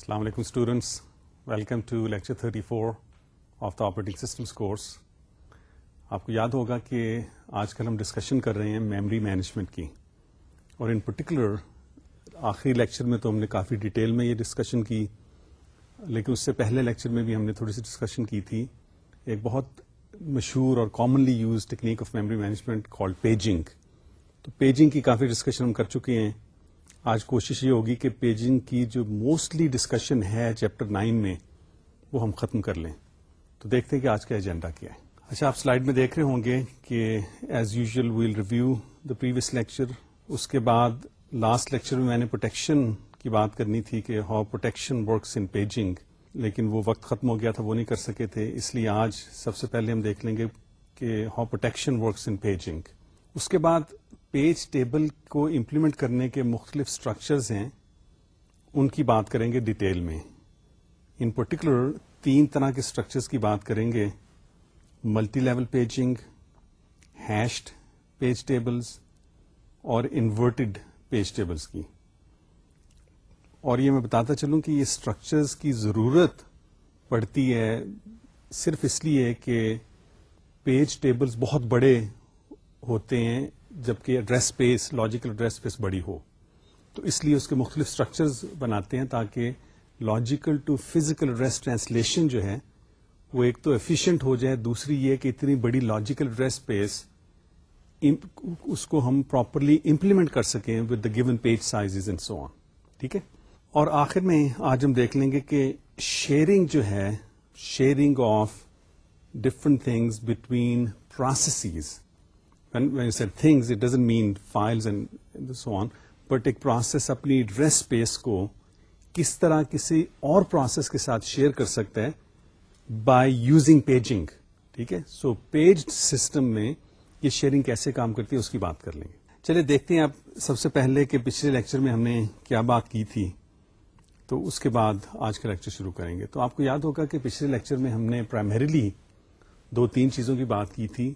السلام علیکم students welcome to lecture 34 four of the operating systems course آپ کو یاد ہوگا کہ آج کل ہم ڈسکشن کر رہے ہیں میموری مینجمنٹ کی اور ان پرٹیکولر آخری لیکچر میں تو ہم نے کافی ڈیٹیل میں یہ ڈسکشن کی، لیکن اس سے پہلے لیکچر میں بھی ہم نے تھوڑی سی ڈسکشن کی تھی۔ ایک بہت مشہور اور commonly use technique of memory management call paging تو پیجنگ کی کافی ڈسکشن ہم کر چکے ہیں۔ آج کوشش یہ ہوگی کہ پیجنگ کی جو موسٹلی ڈسکشن ہے چیپٹر نائن میں، وہ ہم ختم کر لیں۔ تو دیکھتے ہیں کہ آج کا ایجنڈا کیا ہے۔ اچھا آپ سلائڈ میں دیکھ رہے ہوں گے کہ as usual will review the previous lecture اس کے بعد لاسٹ لیکچر میں میں نے پروٹیکشن کی بات کرنی تھی کہ how protection works in paging لیکن وہ وقت ختم ہو گیا تھا، وہ نہیں کر سکے تھے۔ اس لیے آج سب سے پہلے ہم دیکھ لیں گے کہ how protection works in paging اس کے بعد پیج ٹیبل کو امپلیمنٹ کرنے کے مختلف اسٹرکچرز ہیں، ان کی بات کریں گے ڈیٹیل میں۔ ان پرٹیکولر تین طرح کے اسٹرکچرز کی بات کریں گے۔ Multi level paging hashed page tables اور انورٹڈ پیج ٹیبلز کی۔ اور یہ میں بتاتا چلوں کہ یہ اسٹرکچرز کی ضرورت پڑتی ہے صرف اس لیے کہ پیج ٹیبلز بہت بڑے ہوتے ہیں۔ جبکہ address space logical address space بڑی ہو۔ تو اس لیے اس کے مختلف اسٹرکچرز بناتے ہیں تاکہ logical to physical address translation جو ہے وہ ایک تو ایفیشینٹ ہو جائے، دوسری یہ کہ اتنی بڑی لاجیکل ایڈریس اسپیس اس کو ہم پراپرلی امپلیمنٹ کر سکیں with the given page size and so on ٹھیک ہے؟ اور آخر میں آج ہم دیکھ لیں گے کہ شیئرنگ جو ہے sharing of different things between processes things it doesn't mean files and so on but ایک پروسیس اپنی ڈریس اسپیس کو کس طرح کسی اور پروسیس کے ساتھ شیئر کر سکتا ہے بائی یوزنگ پیجنگ ٹھیک ہے؟ سو پیج سسٹم میں یہ شیئرنگ کیسے کام کرتی ہے اس کی بات کر لیں گے۔ چلیے دیکھتے ہیں آپ سب سے پہلے کہ پچھلے لیکچر میں ہم نے کیا بات کی تھی، تو اس کے بعد آج کا لیکچر شروع کریں گے۔ تو آپ کو یاد ہوگا کہ پچھلے لیکچر میں ہم نے پرائمریلی دو تین چیزوں کی بات کی تھی۔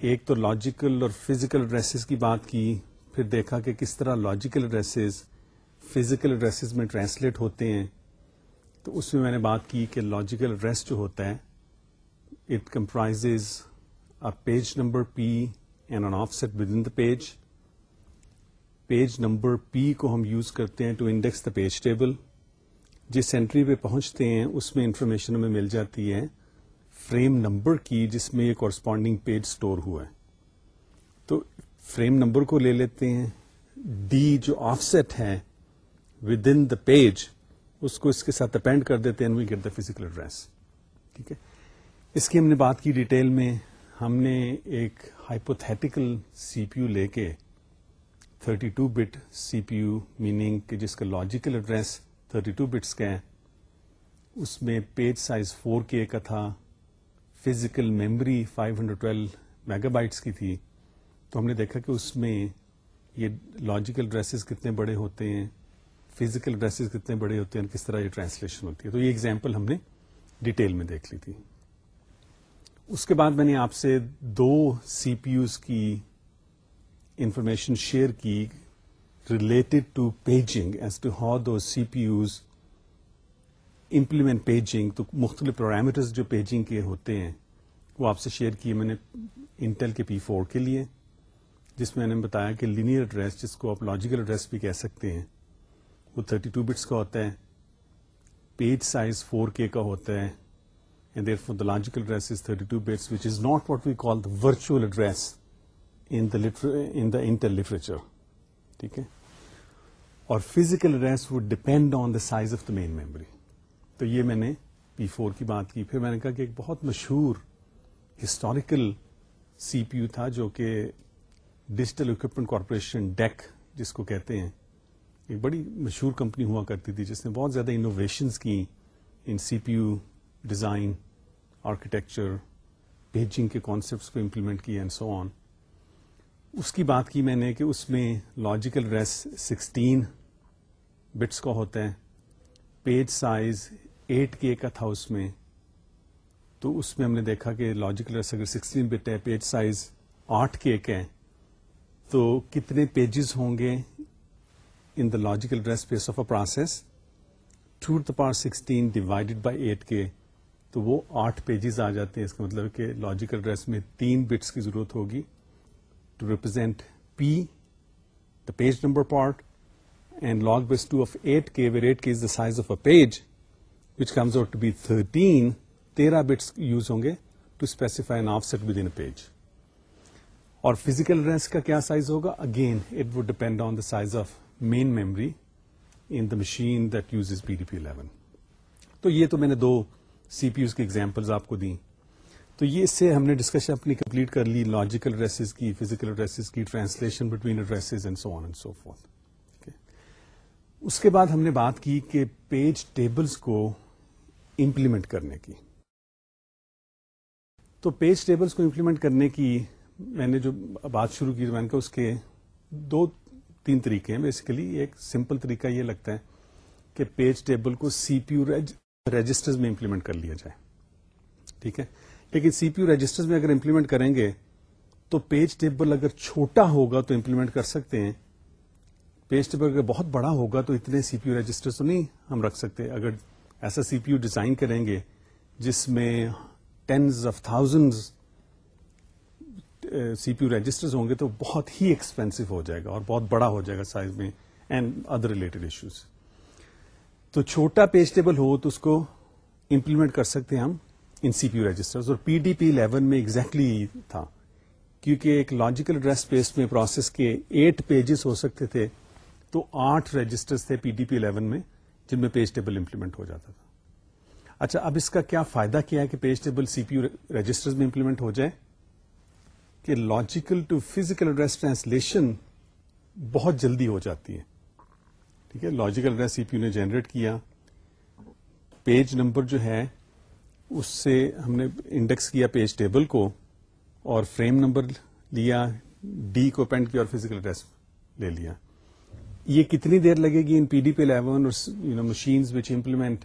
ایک تو لاجیکل اور فزیکل ایڈریسز کی بات کی، پھر دیکھا کہ کس طرح لاجیکل ایڈریسز فزیکل ایڈریسز میں ٹرانسلیٹ ہوتے ہیں۔ تو اس میں میں نے بات کی کہ لاجیکل ایڈریس جو ہوتا ہے it comprise a page number P and an offset within the page page number P کو ہم یوز کرتے ہیں to index the page table جس اینٹری پہ پہنچتے ہیں، اس میں انفارمیشن ہمیں مل جاتی ہے۔ فریم نمبر کی جس میں یہ کورسپونڈنگ پیج اسٹور ہوا ہے۔ تو فریم نمبر کو لے لیتے ہیں۔ ڈی جو آف سیٹ ہے ود ان دا پیج اس کو اس کے ساتھ اپینڈ کر دیتے ہیں we get the physical address ٹھیک ہے؟ اس کی ہم نے بات کی ڈیٹیل میں۔ ہم نے ایک ہائپوتھیٹیکل سی پی یو لے کے 32 two bit C P U meaning کہ جس کا لاجیکل ایڈریس 32 ٹو بٹس کا ہے، اس میں پیج سائز 4 کے کا تھا۔ فزیکل میموری 512 میگا بائٹس کی تھی، تو ہم نے دیکھا کہ اس میں یہ لاجیکل ڈریسز کتنے بڑے ہوتے ہیں فزیکل ڈریسز کتنے بڑے ہوتے ہیں کس طرح یہ ٹرانسلیشن ہوتی ہے۔ تو یہ اگزامپل ہم نے ڈیٹیل میں دیکھ لی تھی۔ اس کے بعد میں نے آپ سے دو سی پی یوز کی انفارمیشن شیئر کی related to paging as to how do C P Us implement paging تو مختلف پیرامیٹرز جو پیجنگ کے ہوتے ہیں، وہ آپ سے شیئر کیے میں نے انٹل کے پی فور کے لیے، جس میں میں نے بتایا کہ لینئر ایڈریس جس کو آپ لاجیکل ایڈریس بھی کہہ سکتے ہیں، وہ 32 ٹو بٹس کا ہوتا ہے پیج سائز 4 کے کا ہوتا ہے and therefore the logical address is 32 two bits which is not what we call the virtual address in the Intel literature ٹھیک ہے؟ اور physical address would depend on the size of the main memory تو یہ میں نے P four کی بات کی۔ پھر میں نے کہا کہ ایک بہت مشہور ہسٹوریکل سی پی یو تھا جو کہ ڈیجیٹل اکوپمنٹ کارپوریشن ڈیک جس کو کہتے ہیں۔ ایک بڑی مشہور کمپنی ہوا کرتی تھی جس نے بہت زیادہ انوویشنس کی۔ ان C P U design architecture paging کے کانسیپٹس کو امپلیمنٹ کی اینڈ سو آن اس کی بات کی میں نے کہ اس میں لاجیکل ریس سکسٹین بٹس کا ہوتا ہے۔ پیج سائز ایٹ کے کا تھا اس میں۔ تو اس میں ہم نے دیکھا کہ لاجیکل اگر سکسٹین بٹ ہے پیج سائز آٹھ کے ایک ہے۔ تو کتنے پیجز ہوں گے in the logical address space of a process two the power sixteen divided by eight K. تو وہ آٹھ پیجز آ جاتے ہیں۔ اس کا مطلب کہ لاجیکل ڈریس میں تین بٹس کی ضرورت ہوگی۔ To represent P the page number part and log base two of eight K. Where eight K is the size of a page which comes out to be thirteen تیرہ bits use ہوں گے to specify an offset within page اور physical address کا کیا size ہوگا again it would depend on the size of main memory in the machine that use P D P eleven تو یہ تو میں نے دو سی پی یوز کی ایگزامپلز آپ کو دی تو یہ اس سے ہم نے ڈسکشن اپنی کمپلیٹ کر لی لاجیکل ریسز کی فزیکل ریسز کی translation between addresses and so on and so forth اس کے بعد ہم نے بات کی کہ پیج ٹیبلز کو امپلیمنٹ کرنے کی۔ تو پیج ٹیبلز کو امپلیمنٹ کرنے کی میں نے جو بات شروع کی میں نے کہا اس کے دو تین طریقے ہیں۔ بیسیکلی ایک سمپل طریقہ یہ لگتا ہے کہ پیج ٹیبل کو سی پی یو رجسٹر میں امپلیمنٹ کر لیا جائے۔ ٹھیک ہے؟ لیکن سی پی یو رجسٹر میں اگر امپلیمنٹ کریں گے تو پیج ٹیبل اگر چھوٹا ہوگا تو امپلیمنٹ کر سکتے ہیں۔ پیج ٹیبل اگر بہت بڑا ہوگا تو اتنے سی پی یو رجسٹر تو نہیں ہم رکھ سکتے۔ اگر ایسا سی پی یو ڈیزائن کریں گے جس میں tens of thousand C P U register ہوں گے تو بہت ہی ایکسپینسو ہو جائے گا اور بہت بڑا ہو جائے گا سائز میں اینڈ ادر ریلیٹڈ ایشوز تو چھوٹا پیج ٹیبل ہو تو اس کو امپلیمنٹ کر سکتے ہیں ہم ان سی پی یو رجسٹر اور پی ڈی پی الیون میں ایگزیکٹلی exactly تھا کیونکہ ایک لاجیکل ایڈریس پیس میں پروسیس کے ایٹ پیجز ہو سکتے تھے تو آٹھ رجسٹر تھے پی ڈی پی الیون میں جن میں پیج ٹیبل امپلیمنٹ ہو جاتا تھا۔ اچھا اب اس کا کیا فائدہ کیا ہے کہ page table C P U register میں امپلیمنٹ ہو جائے؟ کہ logical to physical address translation بہت جلدی ہو جاتی ہے۔ ٹھیک ہے، logical address C P U نے جنریٹ کیا۔ پیج نمبر جو ہے، اس سے ہم نے انڈیکس کیا پیج ٹیبل کو اور فریم نمبر لیا، ڈی کو پینٹ کیا اور فزیکل ایڈریس لے لیا۔ یہ کتنی دیر لگے گی in P D P eleven اور machines which implement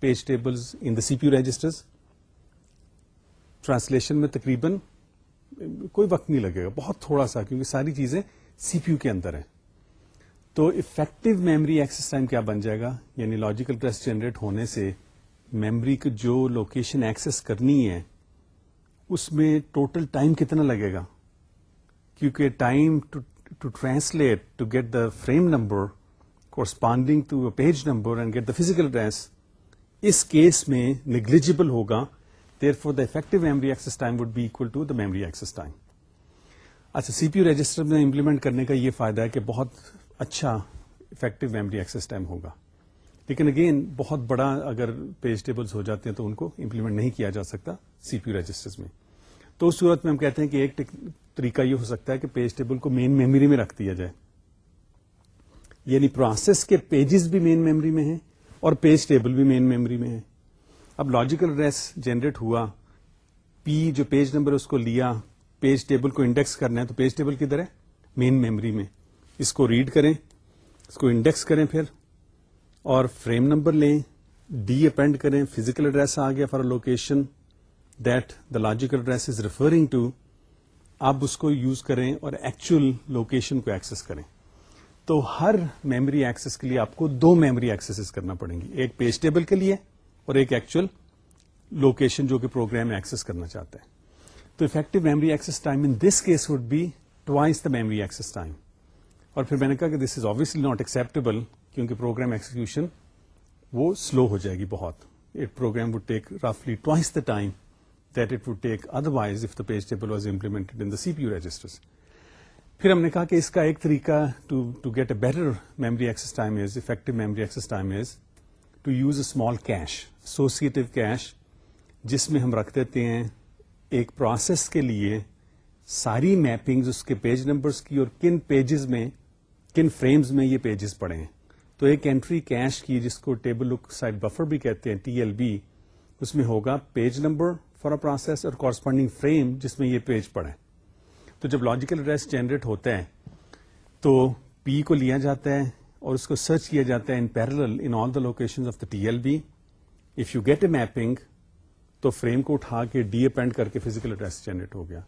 page tables in the C P U registers translation میں تقریباً کوئی وقت نہیں لگے گا، بہت تھوڑا سا، کیونکہ ساری چیزیں سی پی یو کے اندر ہیں۔ تو افیکٹو میموری ایکسس ٹائم کیا بن جائے گا؟ یعنی لاجیکل ٹریس جنریٹ ہونے سے میموری کی جو لوکیشن ایکسس کرنی ہے، اس میں ٹوٹل ٹائم کتنا لگے گا؟ کیونکہ time to translate to get the frame number corresponding to page number and get the physical address us case میں نیگلیجیبل ہوگا therefore the effective memory access time would be equal to the memory access time اچھا C پی U register میں implement کرنے کا یہ فائدہ ہے کہ بہت اچھا افیکٹو میمری ایکسس ٹائم ہوگا لیکن اگین بہت بڑا اگر پیج ٹیبلز ہو جاتے ہیں تو ان کو امپلیمنٹ نہیں کیا جا سکتا سی پی یو رجسٹر میں تو اس صورت میں ہم کہتے ہیں کہ ایک طریقہ یہ ہو سکتا ہے کہ پیج ٹیبل کو مین میموری میں رکھ دیا جائے۔ یعنی پروسیس کے پیجز بھی مین میموری میں ہیں اور پیج ٹیبل بھی مین میموری میں ہے اب لاجیکل ریس جنریٹ ہوا۔ پی جو پیج نمبر اس کو لیا۔ پیج ٹیبل کو انڈیکس کرنا ہے تو پیج ٹیبل کدھر ہے؟ مین میموری میں۔ اس کو ریڈ کریں۔ اس کو انڈیکس کریں پھر۔ اور فریم نمبر لیں۔ ڈی اپینڈ کریں۔ فزیکل ایڈریس آ گیا for location that the logical address is referring to آپ اس کو یوز کریں اور ایکچوئل لوکیشن کو ایکسس کریں۔ تو ہر میموری ایکسس کے لیے آپ کو دو میموری ایکسس کرنا پڑیں گی ایک پیج ٹیبل کے لیے اور ایک ایکچوئل لوکیشن جو کہ پروگرام ایکسس کرنا چاہتا ہے۔ تو effective memory access time in this case would be twice the memory access time اور پھر میں نے کہا کہ this is obviously not acceptable کیونکہ پروگرام ایکسیکیوشن وہ سلو ہو جائے گی بہت۔ It program would take رفلی twice the time that it would take otherwise if the page table was implemented in the C P U register پھر ہم نے کہا کہ اس کا ایک طریقہ to get a better memory access time is effective memory access time is to use a small cache associative cache جس میں ہم رکھ دیتے ہیں ایک پروسیس کے لیے ساری میپنگ اس کے پیج نمبرس کی اور کن پیجز میں کن فریمز میں یہ پیجز پڑے ہیں تو ایک انٹری کیش کی جس کو ٹیبل لک سائڈ بفر بھی کہتے ہیں ٹی ایل بی اس میں ہوگا page number for a process اور کورسپونڈنگ فریم جس میں یہ پیج پڑے۔ تو جب لاجیکل ایڈریس جنریٹ ہوتا ہے تو پی کو لیا جاتا ہے اور اس کو سرچ کیا جاتا ہے in parallel in all the location of the T L B if you get a mapping تو فریم کو اٹھا کے ڈی اپینڈ کر کے فزیکل ایڈریس جنریٹ ہو گیا۔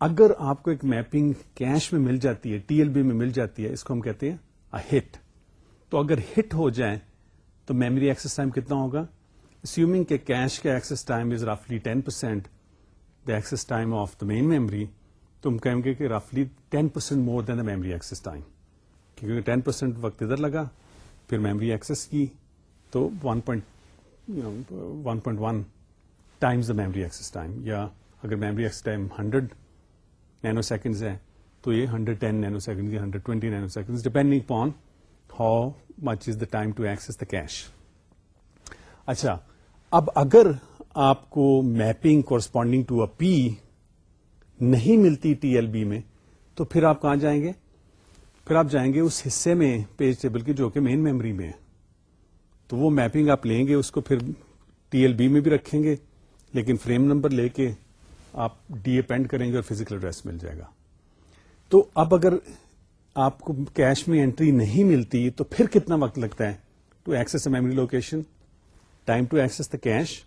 اگر آپ کو ایک میپنگ کیش میں مل جاتی ہے ٹی ایل بی میں مل جاتی ہے، اس کو ہم کہتے ہیں ہٹ تو اگر ہٹ ہو جائے، تو میموری ایکسس ٹائم کتنا ہوگا؟ اسیومنگ کہ کیش کا access time is رفلی ten percent the access time of the main memory تم کہیں گے کہ رفلی ten percent more than the memory access time کیونکہ ٹین پرسینٹ وقت ادھر لگا، پھر میموری ایکسس کی، تو one point one point one times the memory access time یا اگر memory access time hundred nanoseconds ہے، تو یہ hundred ten nanosecond hundred twenty nanosecond depending upon how much is the time to access the cache اچھا اب اگر آپ کو mapping corresponding to a P نہیں ملتی ٹی ایل بی میں، تو پھر آپ کہاں جائیں گے؟ پھر آپ جائیں گے اس حصے میں پیج ٹیبل کے جو کہ مین میموری میں ہے۔ تو وہ میپنگ آپ لیں گے، اس کو پھر ٹی ایل بی میں بھی رکھیں گے، لیکن فریم نمبر لے کے آپ ڈی اپینڈ کریں گے اور فزیکل ایڈریس مل جائے گا۔ تو اب اگر آپ کو کیش میں انٹری نہیں ملتی، تو پھر کتنا وقت لگتا ہے؟ To access memory location time to access the cache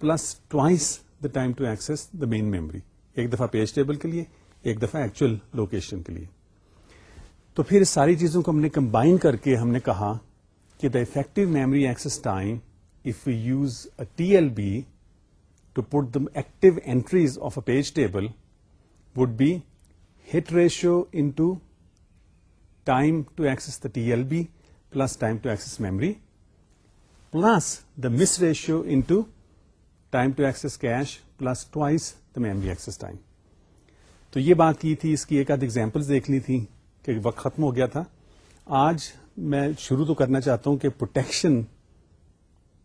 plus twice the time to access the main memory ایک دفعہ پیج ٹیبل کے لیے ایک دفعہ ایکچوئل لوکیشن کے لیے تو پھر ساری چیزوں کو ہم نے کمبائن کر کے ہم نے کہا کہ the effective memory access time if you use a T L B to put the active entries of a page table would be hit ratio into time to access the T L B plus time to access memory plus the miss ratio into time to access cache plus twice the memory access time تو یہ بات کی تھی، اس کی ایک آدھ example دیکھ لی تھی کہ وقت ختم ہو گیا تھا۔ آج میں شروع تو کرنا چاہتا ہوں کہ پروٹیکشن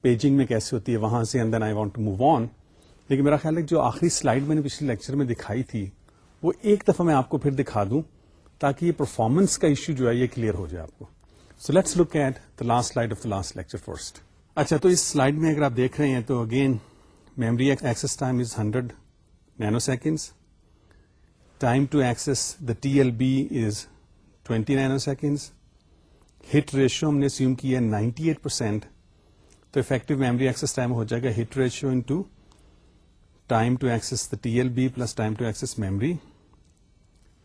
پیجنگ میں کیسے ہوتی ہے، وہاں سے اندر I want to move on لیکن میرا خیال ہے جو آخری سلائڈ میں نے پچھلے لیکچر میں دکھائی تھی، وہ ایک دفعہ میں آپ کو پھر دکھا دوں تاکہ یہ پرفارمنس کا ایشو جو ہے، یہ کلیئر ہو جائے آپ کو۔ So let's look at the last slide of the last lecture first اچھا تو اس سلائڈ میں اگر آپ دیکھ رہے ہیں تو again memory access time is hundred nanoseconds time to access the T L B is twenty nine seconds hit ratio ہم نے سیوم کی ہے نائنٹی ایٹ پرسینٹ تو افیکٹو میموری ایکسس ٹائم ہو جائے گا hit ratio into time to access the T L B plus time to access memory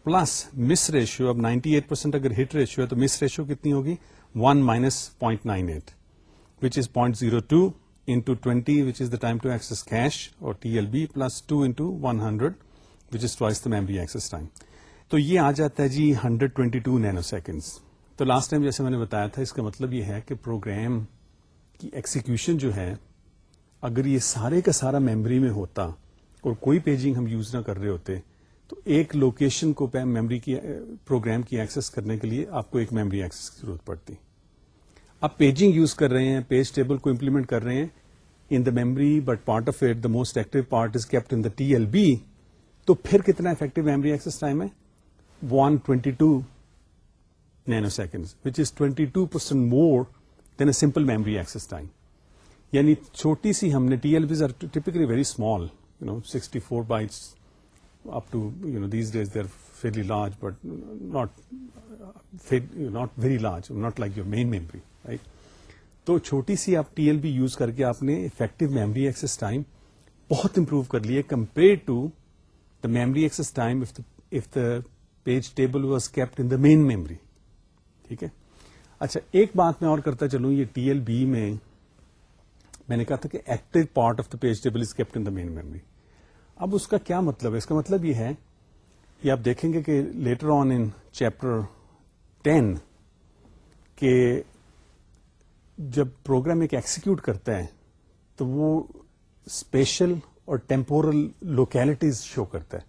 plus miss ratio اب ninety eight percent اگر hit ratio ہے تو miss ratio کتنی ہوگی؟ One minus point nine eight which is point zero two into twenty which is the time to access cache اور T L B plus two into one hundred which is twice the memory access time تو یہ آ جاتا ہے جی hundred twenty two nanoseconds تو last time جیسے میں نے بتایا تھا، اس کا مطلب یہ ہے کہ پروگرام کی ایکسیکیوشن جو ہے، اگر یہ سارے کا سارا میموری میں ہوتا، اور کوئی پیجنگ ہم یوز نہ کر رہے ہوتے، تو ایک لوکیشن کو میموری کی پروگرام کی ایکسس کرنے کے لیے آپ کو ایک میموری ایکسس کی ضرورت پڑتی۔ آپ پیجنگ یوز کر رہے ہیں پیج ٹیبل کو امپلیمنٹ کر رہے ہیں in the memory but part of it the most active part is kept in the T L B تو پھر کتنا افیکٹو میموری ایکسس ٹائم ہے؟ One twenty two nanosecond which is twenty two percent more than a simple memory access time یعنی چھوٹی سی ہم نے T L Bs are typically very small you know sixty four bytes up to you know these days they're fairly large but not not very large not like your main memory right تو چھوٹی سی آپ T L B use کر کے آپ نے effective memory access time بہت improve کر لیے compared to the memory access time of the page table was kept in the main memory ٹھیک ہے؟ اچھا ایک بات میں اور کرتا چلوں، یہ ٹی ایل بی میں میں نے کہا تھا کہ active part of the page table is kept in the main memory اب اس کا کیا مطلب ہے؟ اس کا مطلب یہ ہے کہ آپ دیکھیں گے کہ later on in chapter ten کہ جب پروگرام ایک ایکسیکیوٹ کرتا ہے، تو وہ اسپیشل اور ٹیمپورل لوکیلٹیز شو کرتا ہے۔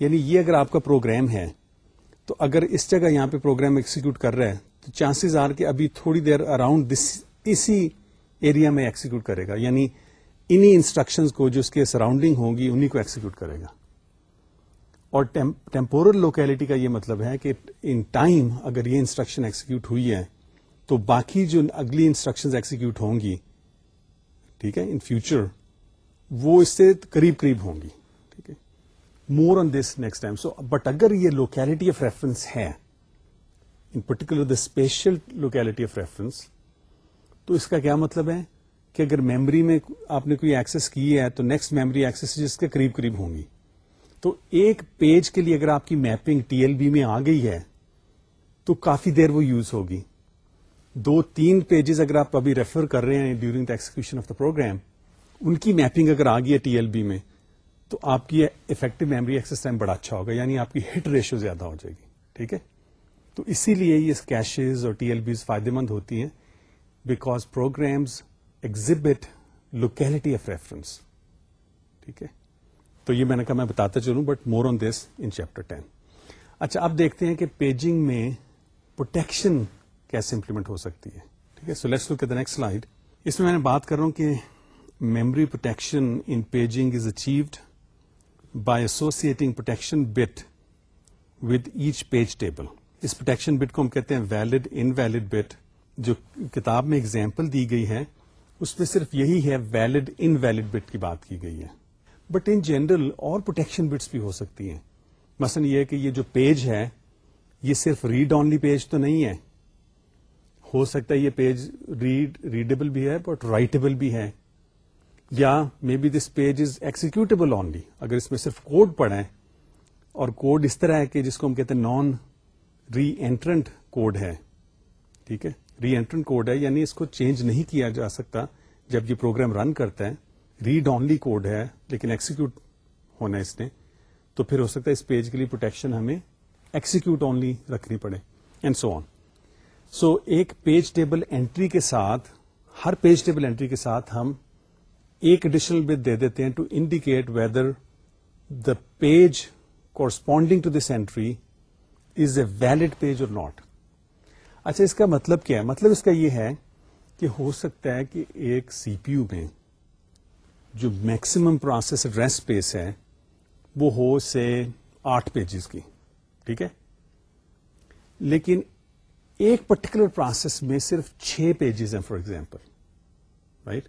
یعنی یہ اگر آپ کا پروگرام ہے، تو اگر اس جگہ یہاں پہ پروگرام ایکسیکیوٹ کر رہا ہے، تو چانسز آر کہ ابھی تھوڑی دیر اراؤنڈ اسی ایریا میں ایکسیکیوٹ کرے گا۔ یعنی انہی انسٹرکشنز کو جو اس کے سراؤنڈنگ ہوگی، انہی کو ایکسیکیوٹ کرے گا۔ اور ٹیمپورل لوکیلٹی کا یہ مطلب ہے کہ ان ٹائم اگر یہ انسٹرکشن ایکسیکیوٹ ہوئی ہے، تو باقی جو اگلی انسٹرکشن ایکسیکیوٹ ہوں گی، ٹھیک ہے ان فیوچر وہ اس سے قریب قریب ہوں گی، ٹھیک ہے more on this next time so but اگر یہ لوکیلٹی آف ریفرنس ہے in particular the spatial locality of reference تو اس کا کیا مطلب ہے کہ اگر میموری میں آپ نے کوئی ایکسس کی ہے، تو نیکسٹ میموری ایکسس جس کے قریب قریب ہوں گی. تو ایک پیج کے لیے اگر آپ کی میپنگ ٹی ایل بی میں آ گئی ہے، تو کافی دیر وہ یوز ہوگی۔ دو تین پیجز اگر آپ ابھی ریفر کر رہے ہیں during the execution of the program ان کی میپنگ اگر آ گئی ہے ٹی ایل بی میں، تو آپ کی افیکٹو میموری ایکسس ٹائم بڑا اچھا ہوگا یعنی آپ کی ہٹ ریشو زیادہ ہو جائے گی، ٹھیک ہے؟ تو اسی لیے یہ کیشز اور ٹی ایل بیز فائدے مند ہوتی ہیں because programs exhibit locality of reference ٹھیک ہے؟ تو یہ میں نے کہا میں بتاتا چلوں but more on this in chapter ten اچھا اب دیکھتے ہیں کہ پیجنگ میں پروٹیکشن کیسے امپلیمنٹ ہو سکتی ہے۔ ٹھیک ہے so let's look the next slide اس میں میں نے بات کر رہا ہوں کہ memory protection in paging is achieved by associating protection bit with each page table us protection bit کو ہم کہتے ہیں ویلڈ ان ویلڈ بٹ جو کتاب میں اگزامپل دی گئی ہے، اس میں صرف یہی ہے ویلڈ ان ویلڈ بٹ کی بات کی گئی ہے۔ بٹ ان جنرل اور پروٹیکشن بٹس بھی ہو سکتی ہیں۔ مثلا یہ کہ یہ جو پیج ہے، یہ صرف ریڈ آنلی پیج تو نہیں ہے۔ ہو سکتا ہے یہ پیج ریڈ ریڈیبل بھی ہے بٹ رائٹیبل بھی ہے۔ یا may be this page is executable only اگر اس میں صرف کوڈ پڑھیں، اور کوڈ اس طرح ہے کہ جس کو ہم کہتے ہیں نان ری اینٹرنٹ کوڈ ہے۔ ٹھیک ہے؟ ری اینٹرنٹ کوڈ ہے یعنی اس کو چینج نہیں کیا جا سکتا۔ جب یہ پروگرام رن کرتا ہے ریڈ آنلی کوڈ ہے، لیکن ایکسیکیوٹ ہونا اس نے، تو پھر ہو سکتا ہے اس پیج کے لیے پروٹیکشن ہمیں ایکسیکیوٹ اونلی رکھنی پڑے اینڈ سو آن سو ایک پیج ٹیبل اینٹری کے ساتھ، ہر پیج ٹیبل اینٹری کے ساتھ ہم ایک ایڈیشنل بٹ دے دیتے ہیں to indicate whether the page corresponding to this entry is a valid page or not اچھا اس کا مطلب کیا ہے؟ مطلب اس کا یہ ہے کہ ہو سکتا ہے کہ ایک سی پی یو میں جو میکسیمم پروسیس ایڈریس اسپیس ہے، وہ ہو سے آٹھ پیجز کی، ٹھیک ہے؟ لیکن ایک پرٹیکولر پروسیس میں صرف چھ پیجز ہیں for example right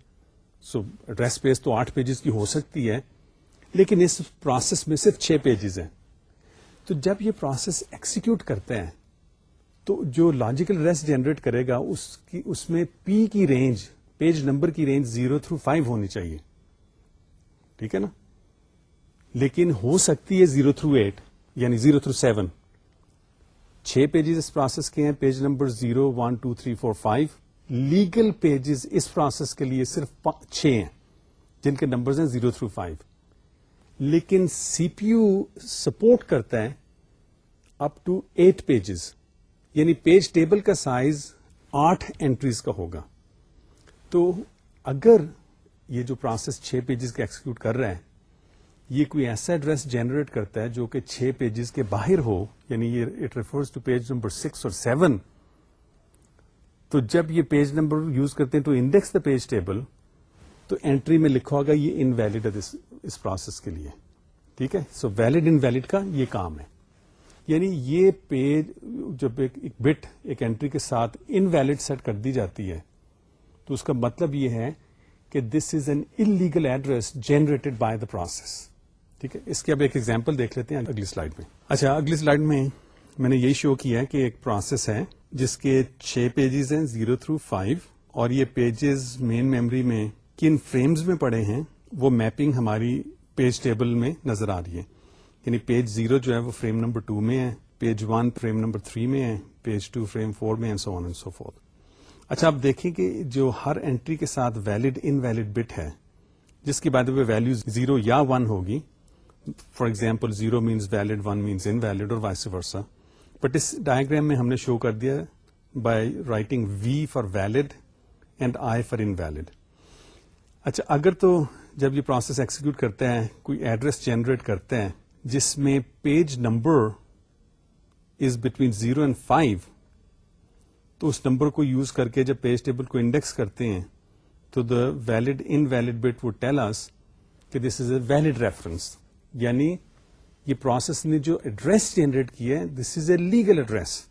so address space تو آٹھ پیجز کی ہو سکتی ہے، لیکن اس پروسیس میں صرف چھ پیجز ہیں۔ تو جب یہ پروسیس ایکسیکیوٹ کرتے ہیں تو جو لاجیکل ایڈریس جنریٹ کرے گا، اس کی، اس میں پی کی رینج پیج نمبر کی رینج زیرو تھرو فائیو ہونی چاہیے۔ ٹھیک ہے نا؟ لیکن ہو سکتی ہے زیرو تھرو ایٹ یعنی زیرو تھرو سیون۔ چھ پیجز اس پروسیس کے ہیں page number zero one two three four five legal pages اس پروسیس کے لیے صرف چھ ہیں، جن کے نمبر ہیں زیرو تھرو فائیو لیکن سی پی یو سپورٹ کرتا ہے اپ ٹو ایٹ پیجز یعنی پیج ٹیبل کا سائز آٹھ اینٹریز کا ہوگا۔ تو اگر یہ جو پروسیس چھ پیجز کا ایکسیکیوٹ کر رہا ہے یہ کوئی ایسا ایڈریس جنریٹ کرتا ہے جو کہ چھ پیجز کے باہر ہو یعنی یہ it refers to page number six اور سیون تو جب یہ پیج نمبر یوز کرتے ہیں to index the page table تو اینٹری میں لکھا ہوگا یہ ان ویلڈ ہے اس پروسیس کے لیے. ٹھیک ہے؟ سو ویلڈ ان ویلڈ کا یہ کام ہے. یعنی یہ پیج جب ایک بٹ ایک اینٹری کے ساتھ ان ویلڈ سیٹ کر دی جاتی ہے، تو اس کا مطلب یہ ہے کہ this is an illegal address generated by the process ٹھیک ہے؟ اس کے اب ایک ایگزامپل دیکھ لیتے ہیں اگلی سلائڈ میں۔ اچھا اگلی سلائڈ میں میں نے یہی شو کیا ہے کہ ایک پروسیس ہے جس کے چھ پیجز ہیں زیرو تھرو فائیو اور یہ پیجز مین میموری میں کن فریمز میں پڑے ہیں، وہ میپنگ ہماری پیج ٹیبل میں نظر آ رہی ہے۔ یعنی پیج زیرو جو ہے، وہ فریم نمبر ٹو میں ہے page one frame number three میں ہے پیج ٹو فریم فور میں سو آن اینڈ سو فور اچھا آپ دیکھیں کہ جو ہر اینٹری کے ساتھ ویلڈ ان ویلڈ بٹ ہے، جس کی بعد ویلو زیرو یا ون ہوگی for example zero means valid one means invalid اور وائس ورسا بٹ اس ڈائگرام میں ہم نے شو کر دیا by writing V for valid and I for invalid اچھا اگر تو جب یہ پروسیس ایکسیکیوٹ کرتے ہیں، کوئی ایڈریس جنریٹ کرتے ہیں، جس میں page number is between zero and five تو اس نمبر کو یوز کر کے جب پیج ٹیبل کو انڈیکس کرتے ہیں، تو the valid invalid bit would tell us کہ this is a valid reference یعنی یہ پروسیس نے جو ایڈریس جنریٹ کیا ہے دس از اے لیگل ایڈریس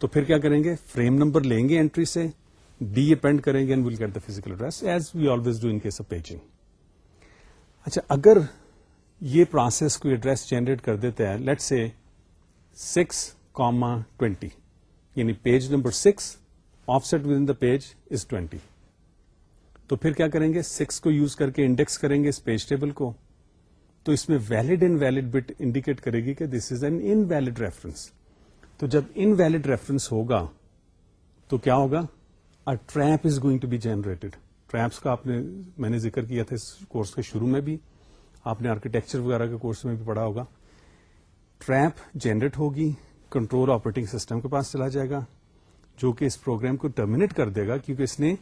تو پھر کیا کریں گے؟ فریم نمبر لیں گے اینٹری سے ڈی اپینڈ کریں گے and will get the physical address as we always do in case of paging اچھا اگر یہ پروسیس کوئی ایڈریس جنریٹ کر دیتا ہے let's say six comma twenty یعنی page number six offset within the page is twenty تو پھر کیا کریں گے؟ سکس کو یوز کر کے انڈیکس کریں گے اس پیج ٹیبل کو۔ تو اس میں ویلڈ ان ویلڈ بٹ انڈیکیٹ کرے گی کہ this is an invalid reference تو جب ان ویلڈ ریفرنس ہوگا، تو کیا ہوگا؟ Trap is going to be generated traps کا آپ نے میں نے ذکر کیا تھا اس کورس کے شروع میں بھی۔ آپ نے آرکیٹیکچر وغیرہ کے کورس میں بھی پڑھا ہوگا۔ ٹریپ جنریٹ ہوگی۔ کنٹرول آپریٹنگ سسٹم کے پاس چلا جائے گا، جو کہ اس پروگرام کو ٹرمینیٹ کر دے گا، کیونکہ اس نے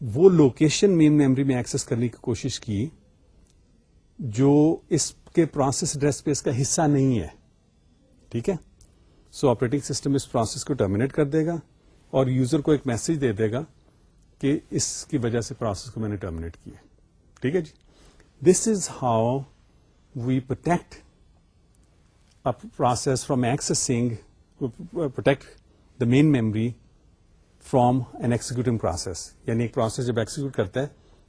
وہ لوکیشن مین میموری میں ایکسس کرنے کی کوشش کی جو اس کے پروسیس ڈریس پیس کا حصہ نہیں ہے۔ ٹھیک ہے؟ سو آپریٹنگ سسٹم اس پروسیس کو ٹرمینیٹ کر دے گا اور یوزر کو ایک میسج دے دے گا کہ اس کی وجہ سے پروسیس کو میں نے ٹرمینیٹ کیا ٹھیک ہے جی؟ This is how we protect process from accessing protect the main memory from an executing process یعنی ایک پروسیس جب ایکسیکیوٹ کرتا ہے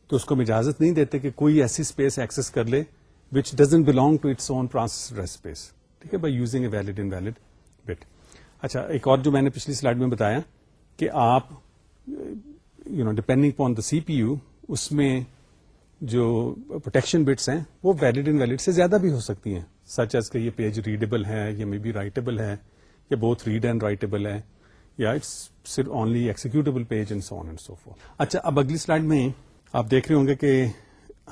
تو اس کو ہم اجازت نہیں دیتے کہ کوئی ایسی اسپیس ایکسس کر لے which doesn't belong to its own process space ٹھیک ہے by using a valid invalid bit اچھا ایک اور جو میں نے پچھلی سلائڈ میں بتایا کہ آپ you know depending upon the C P U اس میں جو پروٹیکشن بٹس ہیں وہ ویلڈ ان ویلڈ سے زیادہ بھی ہو سکتی ہیں سچ ایز کہ یہ پیج ریڈیبل ہے یا مے بی رائٹیبل ہے یا بہت ریڈ اینڈ رائٹیبل ہے یا اٹس صرف only executable page and so on and so forth اچھا اب اگلی سلائڈ میں آپ دیکھ رہے ہوں گے کہ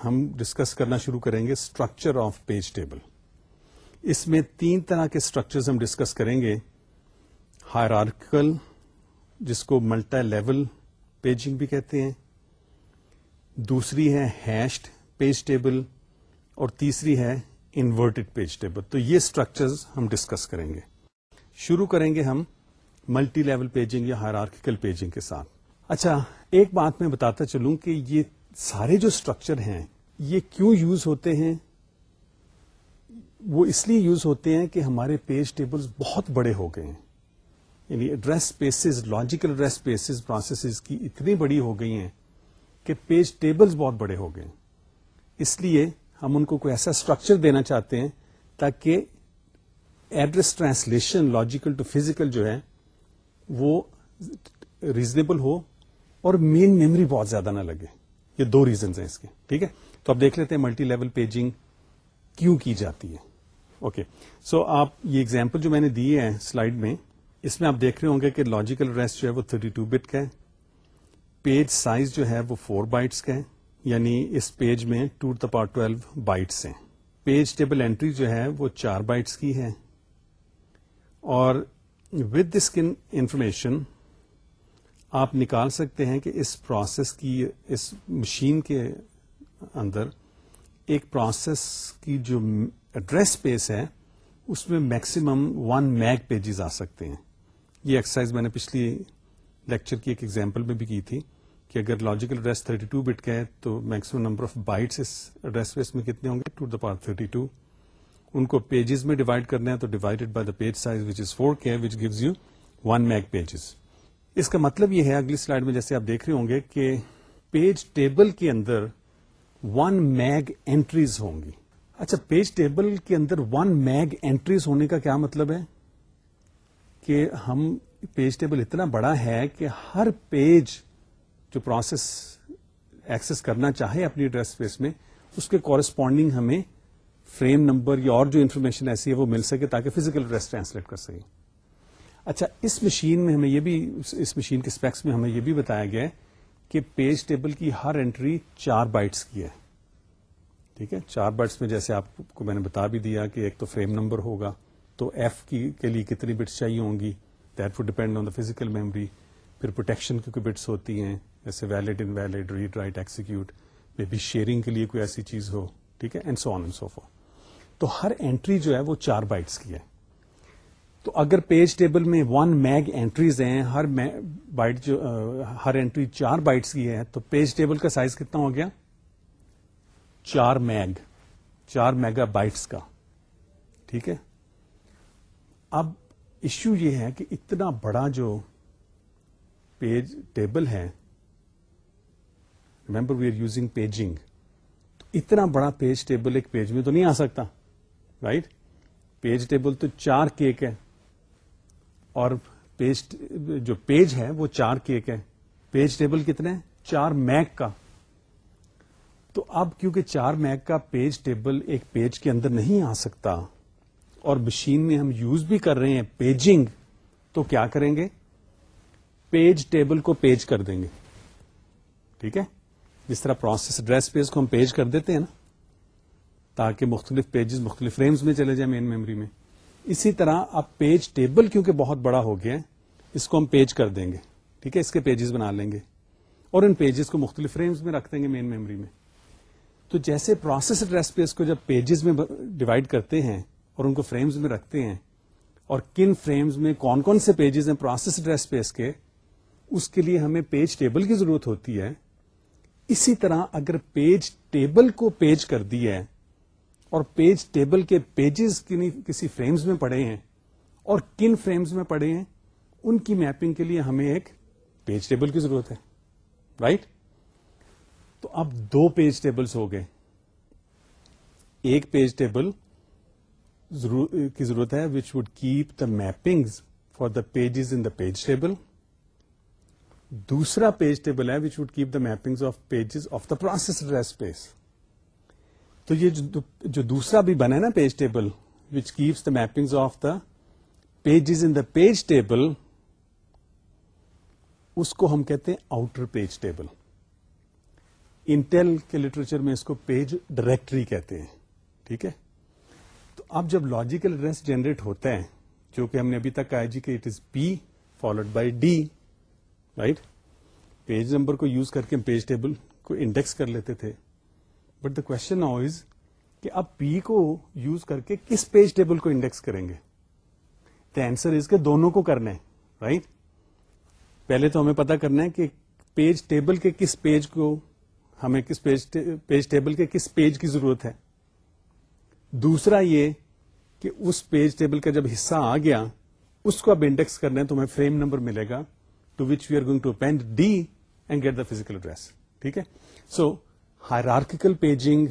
ہم ڈسکس کرنا شروع کریں گے اسٹرکچر آف پیج ٹیبل اس میں تین طرح کے اسٹرکچر ہم ڈسکس کریں گے. ہائرارکل جس کو ملٹا لیول پیجنگ بھی کہتے ہیں. دوسری ہے ہیشڈ پیج ٹیبل اور تیسری ہے انورٹڈ پیج ٹیبل۔ تو یہ اسٹرکچر ہم ڈسکس کریں گے۔ شروع کریں گے ہم ملٹی لیول پیجنگ یا ہائرارکل پیجنگ کے ساتھ۔ اچھا ایک بات میں بتاتا چلوں کہ یہ سارے جو اسٹرکچر ہیں، یہ کیوں یوز ہوتے ہیں؟ وہ اس لیے یوز ہوتے ہیں کہ ہمارے پیج ٹیبل بہت بڑے ہو گئے ہیں۔ یعنی address spaces logical address spaces processes کی اتنی بڑی ہو گئی ہیں کہ پیج ٹیبلز بہت بڑے ہو گئے۔ ہیں اس لیے ہم ان کو کوئی ایسا اسٹرکچر دینا چاہتے ہیں تاکہ address translation logical to physical جو ہے وہ ریزنیبل ہو اور مین میموری بہت زیادہ نہ لگے۔ یہ دو ریزنز ہیں اس کے، ٹھیک ہے؟ تو اب دیکھ لیتے ہیں ملٹی لیول پیجنگ کیوں کی جاتی ہے۔ اوکے سو آپ یہ اگزامپل جو میں نے دی ہے سلائڈ میں، اس میں آپ دیکھ رہے ہوں گے کہ لاجیکل ریسٹ جو ہے وہ 32 ٹو بٹ کا ہے۔ پیج سائز جو ہے وہ فور بائٹس کا ہے۔ یعنی اس پیج میں to the power twelve bytes ہیں۔ پیج ٹیبل اینٹری جو ہے وہ چار بائٹس کی ہے اور ود دس انفارمیشن آپ نکال سکتے ہیں کہ اس پروسیس کی، اس مشین کے اندر ایک پروسیس کی جو ایڈریس اسپیس ہے، اس میں میکسیمم ون میگ پیجز آ سکتے ہیں۔ یہ ایکسرسائز میں نے پچھلی لیکچر کی ایک ایگزامپل میں بھی کی تھی۔ کہ اگر لاجیکل ایڈریس 32 ٹو بٹ کا ہے تو میکسیمم نمبر آف بائٹس اس ایڈریس بیس میں کتنے ہوں گے? ٹو دا پار 32 ان کو پیجز میں ڈیوائڈ کرنا ہے تو divided by the page size which is four K which gives you one meg pages اس کا مطلب یہ ہے اگلی سلائڈ میں جیسے آپ دیکھ رہے ہوں گے کہ پیج ٹیبل کے اندر ون میگ اینٹریز ہوں گی. اچھا پیج ٹیبل کے اندر ون میگ اینٹریز ہونے کا کیا مطلب ہے؟ کہ ہم پیج ٹیبل اتنا بڑا ہے کہ ہر پیج جو پروسیس ایکسس کرنا چاہے اپنی ایڈریس اسپیس میں، اس کے کورسپونڈنگ ہمیں فریم نمبر یا اور جو انفارمیشن ایسی ہے وہ مل سکے تاکہ فزیکل ایڈریس ٹرانسلیٹ کر سکے۔ اچھا اس مشین میں ہمیں یہ بھی، اس مشین کے اسپیکس میں ہمیں یہ بھی بتایا گیا ہے کہ پیج ٹیبل کی ہر انٹری چار بائٹس کی ہے۔ ٹھیک ہے؟ چار بائٹس میں جیسے آپ کو میں نے بتا بھی دیا کہ ایک تو فریم نمبر ہوگا، تو ایف کی کے لیے کتنی بٹس چاہیے ہوں گی؟ That would depend on the physical memory پھر پروٹیکشن کی کوئی بٹس ہوتی ہیں، جیسے valid invalid read write execute may be sharing کے لیے کوئی ایسی چیز ہو، ٹھیک ہے اینڈ سو آن اینڈ سو تو ہر اینٹری جو ہے وہ چار بائٹس کی ہے۔ تو اگر پیج ٹیبل میں ون میگ اینٹریز ہیں، ہر بائٹ جو ہر اینٹری چار بائٹس کی ہے، تو پیج ٹیبل کا سائز کتنا ہو گیا؟ چار میگ چار میگا بائٹس کا، ٹھیک ہے۔ اب ایشو یہ ہے کہ اتنا بڑا جو پیج ٹیبل ہے remember we are using paging تو اتنا بڑا پیج ٹیبل ایک پیج میں تو نہیں آ سکتا رائٹ پیج ٹیبل تو چار کیک ہے اور پیج جو پیج ہے وہ چار کیک ہے پیج ٹیبل کتنے چار میک کا۔ تو اب کیونکہ چار میک کا پیج ٹیبل ایک پیج کے اندر نہیں آ سکتا، اور مشین میں ہم یوز بھی کر رہے ہیں پیجنگ، تو کیا کریں گے؟ پیج ٹیبل کو پیج کر دیں گے۔ ٹھیک ہے؟ جس طرح پروسیس ایڈریس پیج کو ہم پیج کر دیتے ہیں نا، تاکہ مختلف پیجز مختلف فریمز میں چلے جائیں مین میموری میں۔ اسی طرح اب پیج ٹیبل کیونکہ بہت بڑا ہو گیا ہے، اس کو ہم پیج کر دیں گے۔ ٹھیک ہے؟ اس کے پیجز بنا لیں گے۔ اور ان پیجز کو مختلف فریمز میں رکھ دیں گے مین میموری میں۔ تو جیسے پروسیس ایڈریس پیس کو جب پیجز میں ڈیوائڈ کرتے ہیں اور ان کو فریمز میں رکھتے ہیں، اور کن فریمز میں کون کون سے پیجز ہیں پروسیس ایڈریس پیس کے اس کے لیے ہمیں پیج ٹیبل کی ضرورت ہوتی ہے۔ اسی طرح اگر پیج ٹیبل کو پیج کر دیا ہے اور پیج ٹیبل کے پیجز کسی فریمز میں پڑے ہیں اور کن فریمز میں پڑے ہیں، ان کی میپنگ کے لیے ہمیں ایک پیج ٹیبل کی ضرورت ہے۔ رائٹ تو اب دو پیج ٹیبلز ہو گئے۔ ایک پیج ٹیبل کی ضرورت ہے which would keep the mapping for the pages in the page table دوسرا پیج ٹیبل ہے which would keep the mapping of pages of the process space تو یہ جو دوسرا بھی بنا ہے نا page table which keeps the mapping of the pages in the page table اس کو ہم کہتے ہیں آؤٹر پیج ٹیبل انٹیل کے لٹریچر میں اس کو پیج ڈائریکٹری کہتے ہیں، ٹھیک ہے؟ تو اب جب لاجیکل ایڈریس جنریٹ ہوتا ہے، جو کہ ہم نے ابھی تک کہا جی کہ it is P followed by D right page number کو یوز کر کے ہم پیج ٹیبل کو انڈیکس کر لیتے تھے بٹ دا کوشچن از کہ اب پی کو یوز کر کے کس پیج ٹیبل کو انڈیکس کریں گے دا آنسر از کے دونوں کو کرنا ہے رائٹ پہلے تو ہمیں پتا کرنا ہے کہ پیج ٹیبل کے کس پیج کو ہمیں کس پیج ٹیبل کے کس پیج کی ضرورت ہے دوسرا یہ کہ اس پیج ٹیبل کا جب حصہ آ گیا اس کو اب انڈیکس کرنا ہے تو ہمیں فریم نمبر ملے گا to which we are going to append D and get the physical address ٹھیک ہے؟ سو ہائرارکل پیجنگ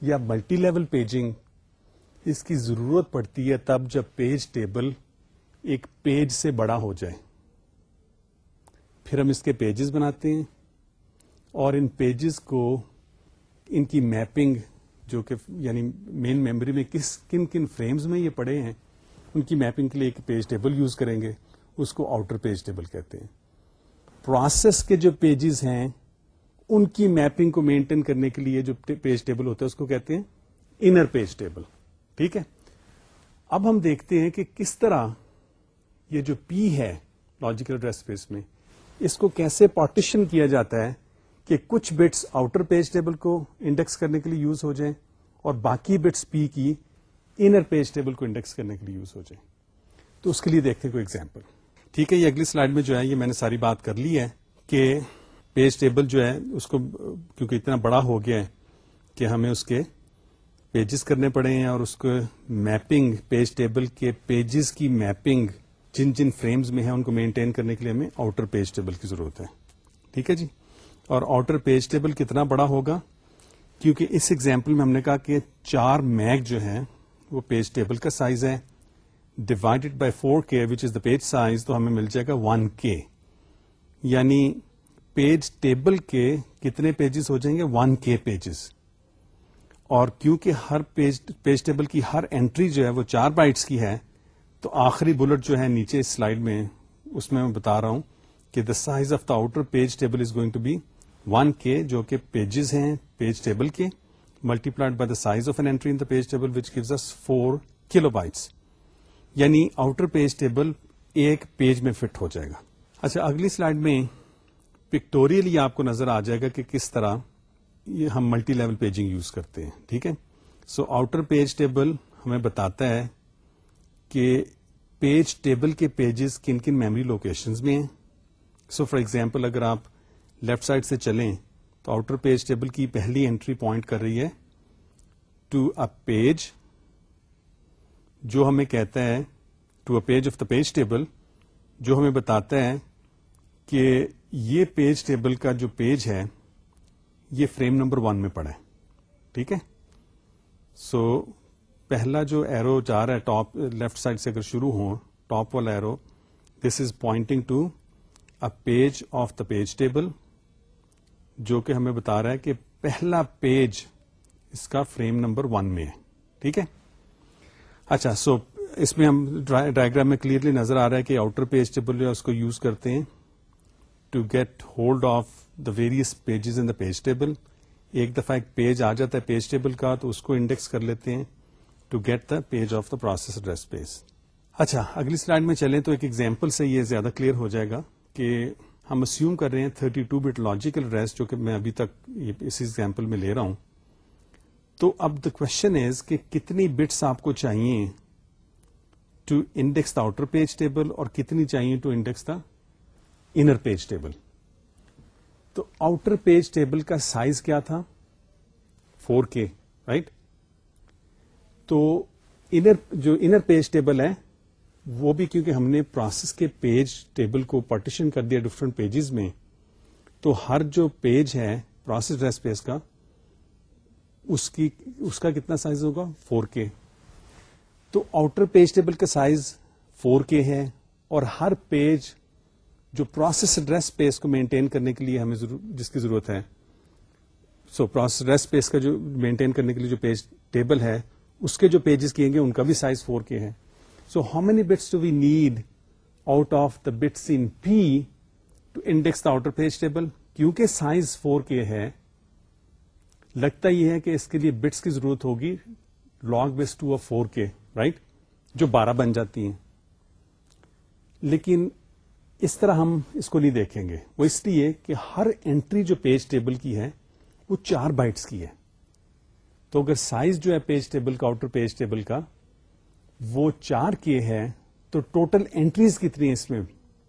یا ملٹی لیول پیجنگ اس کی ضرورت پڑتی ہے تب جب پیج ٹیبل ایک پیج سے بڑا ہو جائے۔ پھر ہم اس کے پیجز بناتے ہیں اور ان پیجز کو ان کی میپنگ جو کہ یعنی مین میموری میں کس کن کن فریمز میں یہ پڑے ہیں، ان کی میپنگ کے لیے ایک پیج ٹیبل یوز کریں گے۔ اس کو آؤٹر پیج ٹیبل کہتے ہیں۔ پروسیس کے جو پیجز ہیں، ان کی میپنگ کو مینٹین کرنے کے لیے جو پیج ٹیبل ہوتا ہے، اس کو کہتے ہیں انر پیج ٹیبل ٹھیک ہے؟ اب ہم دیکھتے ہیں کہ کس طرح یہ جو پی ہے لاجیکل ایڈریس اسپیس میں، اس کو کیسے پارٹیشن کیا جاتا ہے کہ کچھ بٹس آؤٹر پیج ٹیبل کو انڈیکس کرنے کے لیے یوز ہو جائیں اور باقی بٹس پی کی انر پیج ٹیبل کو انڈیکس کرنے کے لیے یوز ہو جائیں۔ تو اس کے لیے دیکھتے ہیں کوئی ایگزامپل ٹھیک ہے، یہ اگلی سلائڈ میں جو ہے، یہ میں نے ساری بات کر لی ہے کہ پیج ٹیبل جو ہے، اس کو کیونکہ اتنا بڑا ہو گیا ہے کہ ہمیں اس کے پیجز کرنے پڑے ہیں اور اس کو میپنگ پیج ٹیبل کے پیجز کی میپنگ جن جن فریمز میں ہیں، ان کو مینٹین کرنے کے لیے ہمیں آؤٹر پیج ٹیبل کی ضرورت ہے۔ ٹھیک ہے جی؟ اور آؤٹر پیج ٹیبل کتنا بڑا ہوگا؟ کیونکہ اس ایگزامپل میں ہم نے کہا کہ چار میگ جو ہے وہ پیج ٹیبل کا سائز ہے۔ Divided by four K which is the page size تو ہمیں مل جائے گا ون کے یعنی پیج ٹیبل کے کتنے پیجز ہو جائیں گے؟ ون کے پیجز اور کیونکہ ہر پیج پیج ٹیبل کی ہر انٹری جو ہے وہ چار بائٹس کی ہے، تو آخری بلٹ جو ہے نیچے سلائڈ میں، اس میں میں بتا رہا ہوں کہ the size of the outer page table is going to be one K جو کہ پیجز ہیں پیج ٹیبل کے multiplied by the size of an entry in the page table which gives us four kilobytes یعنی outer page table ایک page میں fit ہو جائے گا۔ اچھا اگلی سلائڈ میں پکٹوریل یہ آپ کو نظر آ جائے گا کہ کس طرح یہ ہم ملٹی لیول پیجنگ یوز کرتے ہیں، ٹھیک ہے؟ سو آؤٹر پیج ٹیبل ہمیں بتاتا ہے کہ پیج ٹیبل کے پیجز کن کن میموری لوکیشنز میں ہیں۔ سو فار ایگزامپل اگر آپ لیفٹ سائڈ سے چلیں تو آؤٹر پیج ٹیبل کی پہلی انٹری پوائنٹ کر رہی ہے ٹو ا پیج جو ہمیں کہتا ہے to a page of the page table جو ہمیں بتاتا ہے کہ یہ پیج ٹیبل کا جو پیج ہے، یہ فریم نمبر ون میں پڑا ہے. ٹھیک ہے؟ سو پہلا جو ایرو جا رہا ہے ٹاپ لیفٹ سائڈ سے اگر شروع ہو ٹاپ والا arrow this is pointing to a page of the page table جو کہ ہمیں بتا رہا ہے کہ پہلا پیج اس کا فریم نمبر ون میں ہے. ٹھیک ہے؟ اچھا سو اس میں ہم ڈائگرام میں کلیئرلی نظر آ رہا ہے کہ آؤٹر پیج ٹیبل جو ہے اس کو یوز کرتے ہیں to get hold of the various pages in the page table ایک دفعہ ایک پیج آ جاتا ہے پیج ٹیبل کا تو اس کو انڈیکس کر لیتے ہیں to get the page of the process address space اچھا اگلی سلائڈ میں چلیں تو ایک ایگزامپل سے یہ زیادہ کلیئر ہو جائے گا کہ ہم اسیوم کر رہے ہیں 32 ٹو بٹ لاجیکل ایڈریس جو کہ میں ابھی تک اس ایگزامپل میں لے رہا ہوں۔ تو اب دا کوشچن از کہ کتنی بٹس آپ کو چاہیے to index the outer page table اور کتنی چاہیے to index the inner page table تو آؤٹر پیج ٹیبل کا سائز کیا تھا؟ فور کے رائٹ تو انر جو انر پیج ٹیبل ہے، وہ بھی کیونکہ ہم نے پروسیس کے پیج ٹیبل کو پارٹیشن کر دیا ڈفرنٹ پیجز میں، تو ہر جو پیج ہے پروسیس ڈریس پیس کا اس کی، اس کا کتنا سائز ہوگا؟ فور کے تو آؤٹر پیج ٹیبل کا سائز فور کے ہے اور ہر پیج جو پروسیس ایڈریس پیس کو مینٹین کرنے کے لیے ہمیں جس کی ضرورت ہے. سو پروسیس ایڈریس پیس کا جو مینٹین کرنے کے لیے جو پیج ٹیبل ہے، اس کے جو پیجز کیے گے ان کا بھی سائز فور کے ہے. So how many bits do we need out of the bits in P to index the outer page table کیونکہ سائز فور کے ہے لگتا یہ ہے کہ اس کے لیے بٹس کی ضرورت ہوگی log base two of four K right جو بارہ بن جاتی ہیں۔ لیکن اس طرح ہم اس کو نہیں دیکھیں گے۔ وہ اس لیے کہ ہر انٹری جو پیج ٹیبل کی ہے، وہ چار بائٹس کی ہے۔ تو اگر سائز جو ہے پیج ٹیبل کا آؤٹر پیج ٹیبل کا، وہ چار کے ہے تو ٹوٹل انٹریز کتنی ہے اس میں،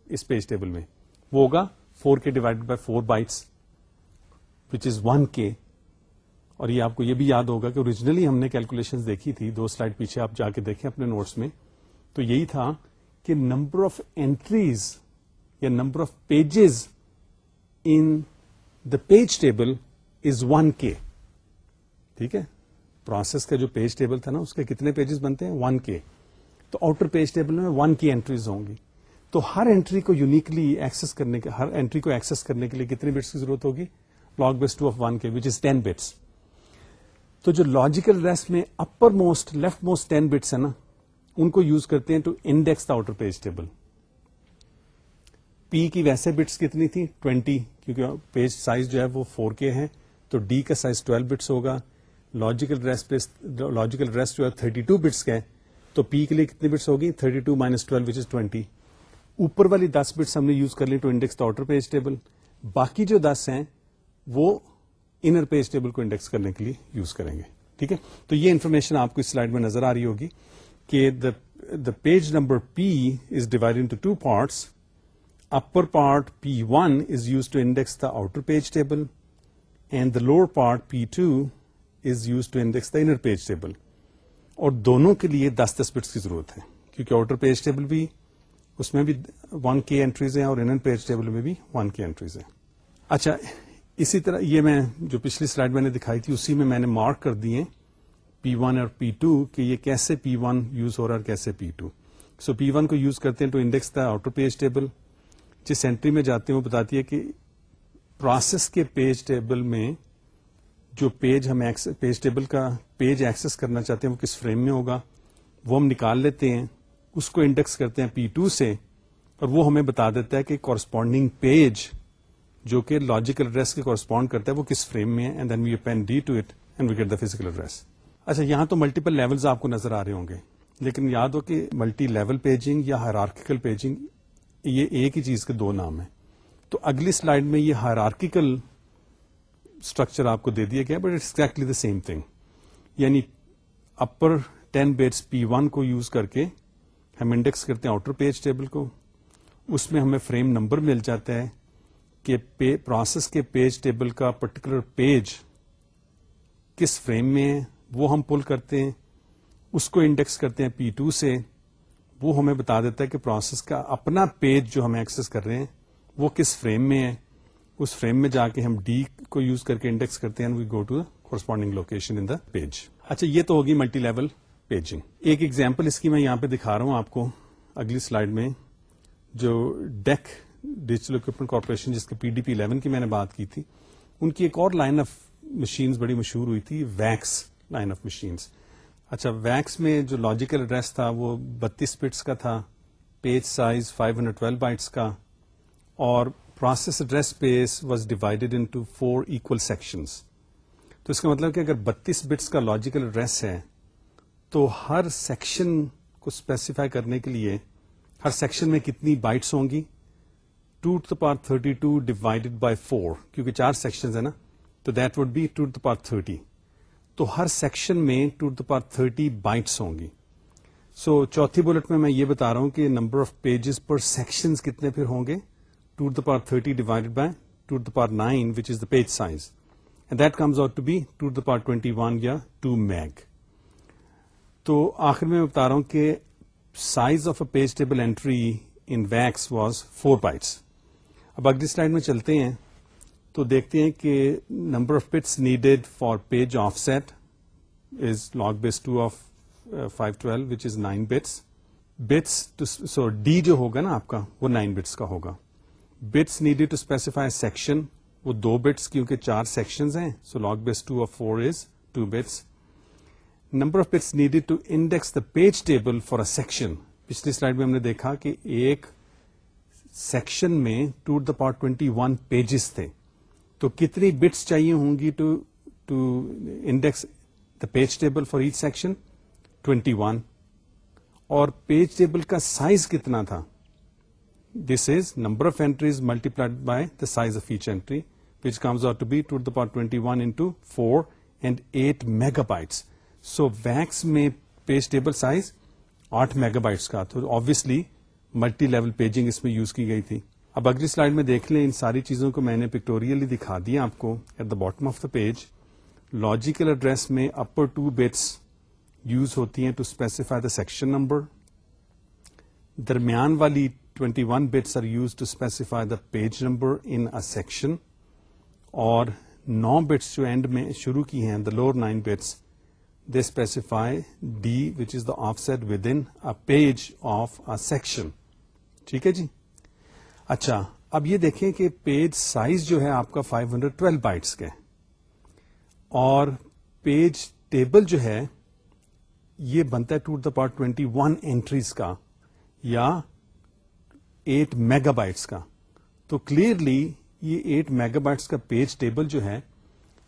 اس پیج ٹیبل میں؟ وہ ہوگا four K divide by four bytes which is one K اور یہ آپ کو یہ بھی یاد ہوگا کہ اوریجنلی ہم نے کیلکولیشن دیکھی تھی، دو سلائڈ پیچھے آپ جا کے دیکھیں اپنے نوٹس میں، تو یہی تھا کہ نمبر آف اینٹریز یا number of pages in the page table is one K ٹھیک ہے؟ پروسیس کا جو پیج ٹیبل تھا نا، اس کے کتنے پیجز بنتے ہیں؟ ون کے تو آؤٹر پیج ٹیبل میں ون کی اینٹریز ہوں گی۔ تو ہر اینٹری کو یونیکلی ایکسس کرنے کے ہر اینٹری کو ایکسس کرنے کے لیے کتنے بٹس کی ضرورت ہوگی؟ Log base two of one K which is ten bits تو جو لاجیکل ریسٹ میں uppermost leftmost ten bits ہیں نا، ان کو یوز کرتے ہیں to index the outer page table P کی ویسے بٹس کتنی تھی؟ ٹوینٹی کیونکہ پیج سائز جو ہے وہ فور کے ہے، تو ڈی کا سائز ٹویلو بٹس ہوگا. لاجیکل ریسٹ لاجیکل ریسٹ جو ہے تھرٹی ٹو بٹس کے تو پی کے لیے کتنی بٹس ہوگی؟ Thirty two minus twelve which is twenty اوپر والی دس بٹس ہم نے یوز کر لی to index outer page table باقی جو دس ہیں، وہ انر پیج ٹیبل کو انڈیکس کرنے کے لیے یوز کریں گے۔ ٹھیک ہے؟ تو یہ انفارمیشن آپ کو اس سلائڈ میں نظر آ رہی ہوگی کہ the page number P is divide into two parts upper part P one is use to index the outer page table and the lower part P two is use to index the inner page table اور دونوں کے لیے دس دس bits کی ضرورت ہے، کیونکہ outer page table بھی، اس میں بھی ون کے اینٹریز ہیں اور انر پیج ٹیبل میں بھی ون کے اینٹریز ہیں۔ اچھا اسی طرح یہ میں جو پچھلی سلائڈ میں نے دکھائی تھی، اسی میں میں نے مارک کر دیے پی ون اور پی ٹو کہ یہ کیسے پی ون یوز ہو رہا ہے اور کیسے P two so P one کو یوز کرتے ہیں to index the outer page table جس اینٹری میں جاتے ہیں وہ بتاتی ہے کہ پروسیس کے پیج ٹیبل میں جو پیج ہم پیج ٹیبل کا پیج ایکسس کرنا چاہتے ہیں وہ کس فریم میں ہوگا؟ وہ ہم نکال لیتے ہیں، اس کو انڈیکس کرتے ہیں پی ٹو سے اور وہ ہمیں بتا دیتا ہے کہ کورسپونڈنگ پیج جو کہ لاجیکل ایڈریس کے کورسپونڈ کرتا ہے، وہ کس فریم میں and then we pin D to it and we get the physical address اچھا یہاں تو ملٹیپل لیولز آپ کو نظر آ رہے ہوں گے، لیکن یاد ہو کہ ملٹی لیول پیجنگ یا ہرارکیکل پیجنگ یہ ایک ہی چیز کے دو نام ہیں۔ تو اگلی سلائڈ میں یہ ہرارکیکل اسٹرکچر آپ کو دے دیا گیا but it's exactly the same thing یعنی upper ten bits P one کو یوز کر کے ہم انڈیکس کرتے ہیں آؤٹر پیج ٹیبل کو، اس میں ہمیں فریم نمبر مل جاتا ہے۔ کہ پروسیس کے پیج ٹیبل کا پرٹیکولر پیج کس فریم میں ہے، وہ ہم پل کرتے ہیں، اس کو انڈیکس کرتے ہیں پی ٹو سے، وہ ہمیں بتا دیتا ہے کہ پروسیس کا اپنا پیج جو ہم ایکسس کر رہے ہیں، وہ کس فریم میں ہے۔ اس فریم میں جا کے ہم ڈی کو یوز کر کے انڈیکس کرتے ہیں we go to corresponding location in the page اچھا یہ تو ہوگی ملٹی لیول پیجنگ ایک ایگزامپل اس کی میں یہاں پہ دکھا رہا ہوں آپ کو اگلی سلائڈ میں، جو ڈیک ڈیجیٹل اکوپمنٹ کارپوریشن جس کے پی ڈی پی الیون کی میں نے بات کی تھی، ان کی ایک اور لائن آف مشینز بڑی مشہور ہوئی تھی ویکس لائن آف مشینز اچھا ویکس میں جو لاجیکل ایڈریس تھا، وہ بتیس پٹس کا تھا پیج سائز 512 ہنڈریڈ بائٹس کا، اور process address space was divided into four equal sections تو اس کا مطلب کہ اگر بتیس بٹس کا لاجیکل ایڈریس ہے، تو ہر سیکشن کو اسپیسیفائی کرنے کے لیے ہر سیکشن میں کتنی بائٹس ہوں گی؟ To to the power thirty two divided by four کیونکہ چار سیکشن ہے نا تو that would be two the power thirty تو ہر سیکشن میں to the power thirty bytes ہوں گی سو so, چوتھی بلٹ میں میں یہ بتا رہا ہوں کہ number of pages per section کتنے پھر ہوں گے two the power thirty divided by two the power nine which is the page size and that comes out to be two the power twenty one یا two meg تو آخر میں بتا رہا ہوں کہ size of a page table entry in VAX was four bytes اب اگلی سلائڈ میں چلتے ہیں تو دیکھتے ہیں کہ number of bits needed for page offset is log base two of five twelve, which is nine bits. Bits so D جو ہوگا نا آپ کا، وہ نائن بٹس کا ہوگا. Bits needed to specify section, وہ دو بٹس کیونکہ چار سیکشن ہیں، so log base two of four is two bits. Number of bits needed to index the page table for a section. پچھلی سلائڈ میں ہم نے دیکھا کہ ایک سیکشن میں two the power twenty one pages تھے۔ تو کتنی بٹس چاہیے ہوں گی to to index the page table for each section twenty one اور پیج ٹیبل کا سائز کتنا تھا؟ This is number of entries multiplied by the size of each entry which comes out to be two the power twenty one into four and eight megabytes so VAX میں page table size آٹھ megabytes کا تو obviously multi level paging اس میں use کی گئی تھی۔ اب اگلی سلائڈ میں دیکھ لیں ان ساری چیزوں کو میں نے پکٹوریلی دکھا دیا آپ کو at the bottom of the page logical address میں اپر ٹو بیٹس یوز ہوتی ہیں to specify the section number درمیان والی 21 one bits are used to specify the page number in section اور نو بٹس جو اینڈ میں شروع کی ہیں the lower nine bits they specify D which is the offset within page of a section ٹھیک ہے جی؟ اچھا اب یہ دیکھیں کہ پیج سائز جو ہے آپ کا 512 ہنڈریڈ ٹویلو بائٹس کے۔ اور پیج ٹیبل جو ہے، یہ بنتا ہے two the power twenty one entries کا یا ایٹ میگا بائٹس کا۔ تو کلیئرلی یہ ایٹ میگا بائٹس کا پیج ٹیبل جو ہے،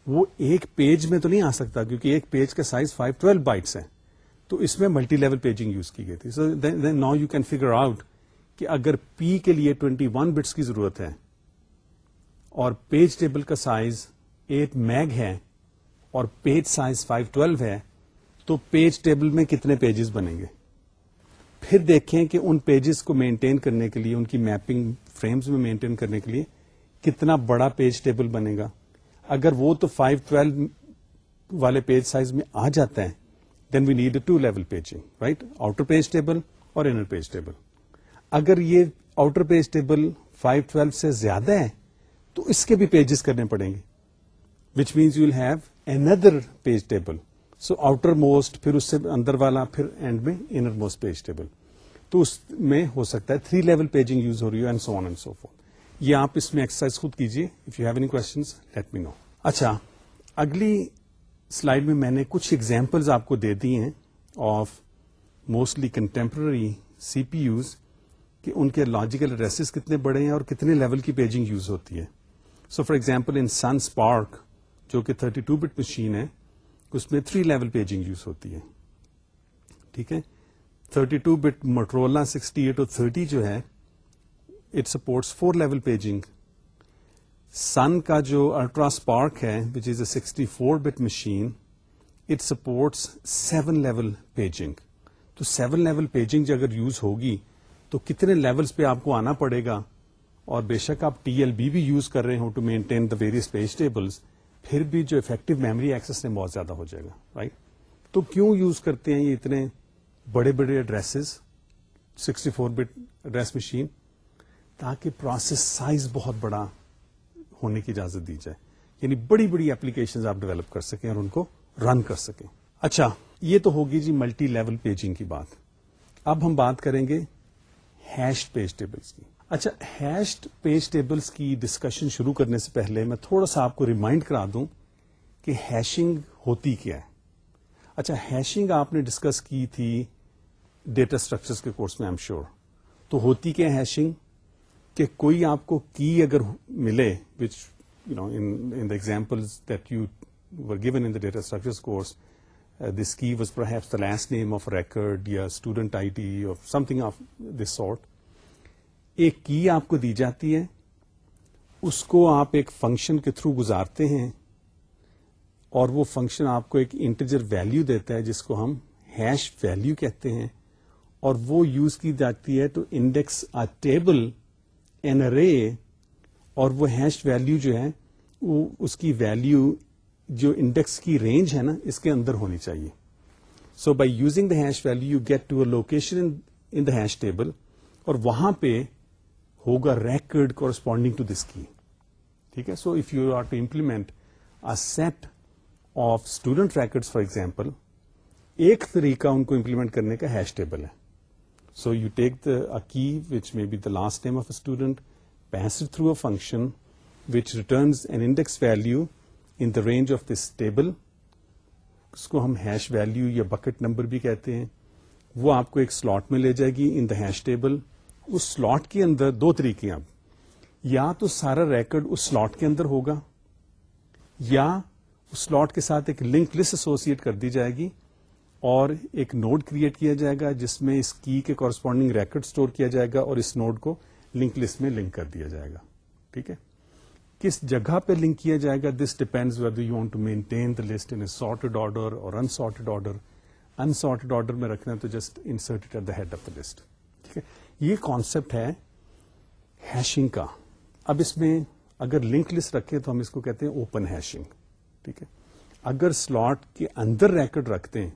وہ ایک پیج میں تو نہیں آ سکتا کیونکہ ایک پیج کا سائز 512 بائٹس ہے۔ تو اس میں ملٹی لیول پیجنگ یوز کی گئی تھی۔ So now you can figure out کہ اگر پی کے لیے 21 ون بٹس کی ضرورت ہے اور پیج ٹیبل کا سائز 8 میگ ہے اور پیج سائز 512 ہے، تو پیج ٹیبل میں کتنے پیجز بنیں گے؟ پھر دیکھیں کہ ان پیجز کو مینٹین کرنے کے لیے، ان کی میپنگ فریمز میں مینٹین کرنے کے لیے کتنا بڑا پیج ٹیبل بنے گا؟ اگر وہ تو 512 والے پیج سائز میں آ جاتا ہے then we need two level paging right outer page table اور انر پیج ٹیبل اگر یہ آؤٹر پیج ٹیبل 512 سے زیادہ ہے تو اس کے بھی پیجز کرنے پڑیں گے which means you will have inner page table so outermost پھر اس سے اندر والا، پھر اینڈ میں انر موسٹ پیج ٹیبل تو اس میں ہو سکتا ہے تھری لیول پیجنگ یوز ہو رہی ہے and so on and so forth یہ آپ اس میں ایکسرسائز خود کیجیے if you have any question let me know اچھا اگلی سلائڈ میں میں نے کچھ ایگزامپلز آپ کو دے دی ہیں of mostly contemporary C P Us کہ ان کے لاجیکل ایڈریسز کتنے بڑے ہیں اور کتنے لیول کی پیجنگ یوز ہوتی ہے. So for example in Sun SPARC جو کہ 32 ٹو بٹ مشین ہے، اس میں تھری لیول پیجنگ یوز ہوتی ہے. ٹھیک ہے؟ 32 two bit Motorola sixty eight اور تھرٹی جو ہے it supports four level paging Sun کا جو الٹرا اسپارک ہے which is a sixty four bit machine it supports seven level paging تو سیون لیول پیجنگ اگر یوز ہوگی تو کتنے لیولس پہ آپ کو آنا پڑے گا؟ اور بے شک آپ ٹی ایل بی بھی یوز کر رہے ہوں to maintain the various page tables پھر بھی جو افیکٹو میموری ایکسس میں بہت زیادہ ہو جائے گا رائٹ تو کیوں یوز کرتے ہیں یہ اتنے بڑے بڑے addresses sixty four bit address machine تاکہ پروسیس سائز بہت بڑا ہونے کی اجازت دی جائے؟ یعنی بڑی بڑی ایپلیکیشن آپ ڈیولپ کر سکیں اور ان کو رن کر سکیں۔ اچھا یہ تو ہوگی جی ملٹی لیول پیجنگ کی بات۔ اب ہم بات کریں گے ہیشڈ پیج ٹیبلس کی۔ اچھا ہیشڈ پیج ٹیبلس کی ڈسکشن شروع کرنے سے پہلے میں تھوڑا سا آپ کو ریمائنڈ کرا دوں کہ ہیشنگ ہوتی کیا ہے۔ اچھا ہیشنگ آپ نے ڈسکس کی تھی ڈیٹا اسٹرکچر کے کورس میں ایم شیور تو ہوتی کیا ہیشنگ؟ کہ کوئی آپ کو کی اگر ملے which you know in the example that you were given in the data structure course this key was perhaps the last name of record یا اسٹوڈنٹ آئی ڈی اور something of this sort ایک key آپ کو دی جاتی ہے اس کو آپ ایک فنکشن کے تھرو گزارتے ہیں اور وہ فنکشن آپ کو ایک انٹیجر ویلو دیتا ہے جس کو ہم ہیش ویلو کہتے ہیں اور وہ یوز کی جاتی ہے to index a table an array اور وہ ہیش ویلو جو ہے وہ اس کی ویلو جو انڈیکس کی رینج ہے نا، اس کے اندر ہونی چاہیے۔ So by using the hash value you get to a location in the hash table اور وہاں پہ ہوگا record corresponding to this key ٹھیک ہے؟ So if you are to implement a set of student record for example ایک طریقہ ان کو implement کرنے کا ہیش ٹیبل ہے۔ سو you take the key which may be the last time of a student pass through a function which returns an index value in the range of this table اس کو ہم hash value یا bucket number بھی کہتے ہیں، وہ آپ کو ایک سلاٹ میں لے جائے گی ان دا ہیش ٹیبل اس سلاٹ کے اندر دو طریقے اب یا تو سارا ریکڈ اس سلاٹ کے اندر ہوگا، یا اس سلاٹ کے ساتھ ایک لنک لسٹ ایسوسیٹ کر دی جائے گی اور ایک نوڈ کریٹ کیا جائے گا، جس میں اس کی کے کورسپونڈنگ ریکڈ اسٹور کیا جائے گا اور اس نوڈ کو لنک لسٹ میں لنک کر دیا جائے گا۔ ٹھیک ہے؟ کس جگہ پہ لنک کیا جائے گا this depends whether you want to maintain the list in sorted order اور انسارٹیڈ آرڈر انسارٹیڈ آرڈر میں رکھنا تو just insert at the head of the list ٹھیک ہے؟ یہ کانسیپٹ ہے ہیشنگ کا۔ اب اس میں اگر لنک لسٹ رکھے تو ہم اس کو کہتے ہیں اوپن ہیشنگ ٹھیک ہے؟ اگر سلاٹ کے اندر ریکڈ رکھتے ہیں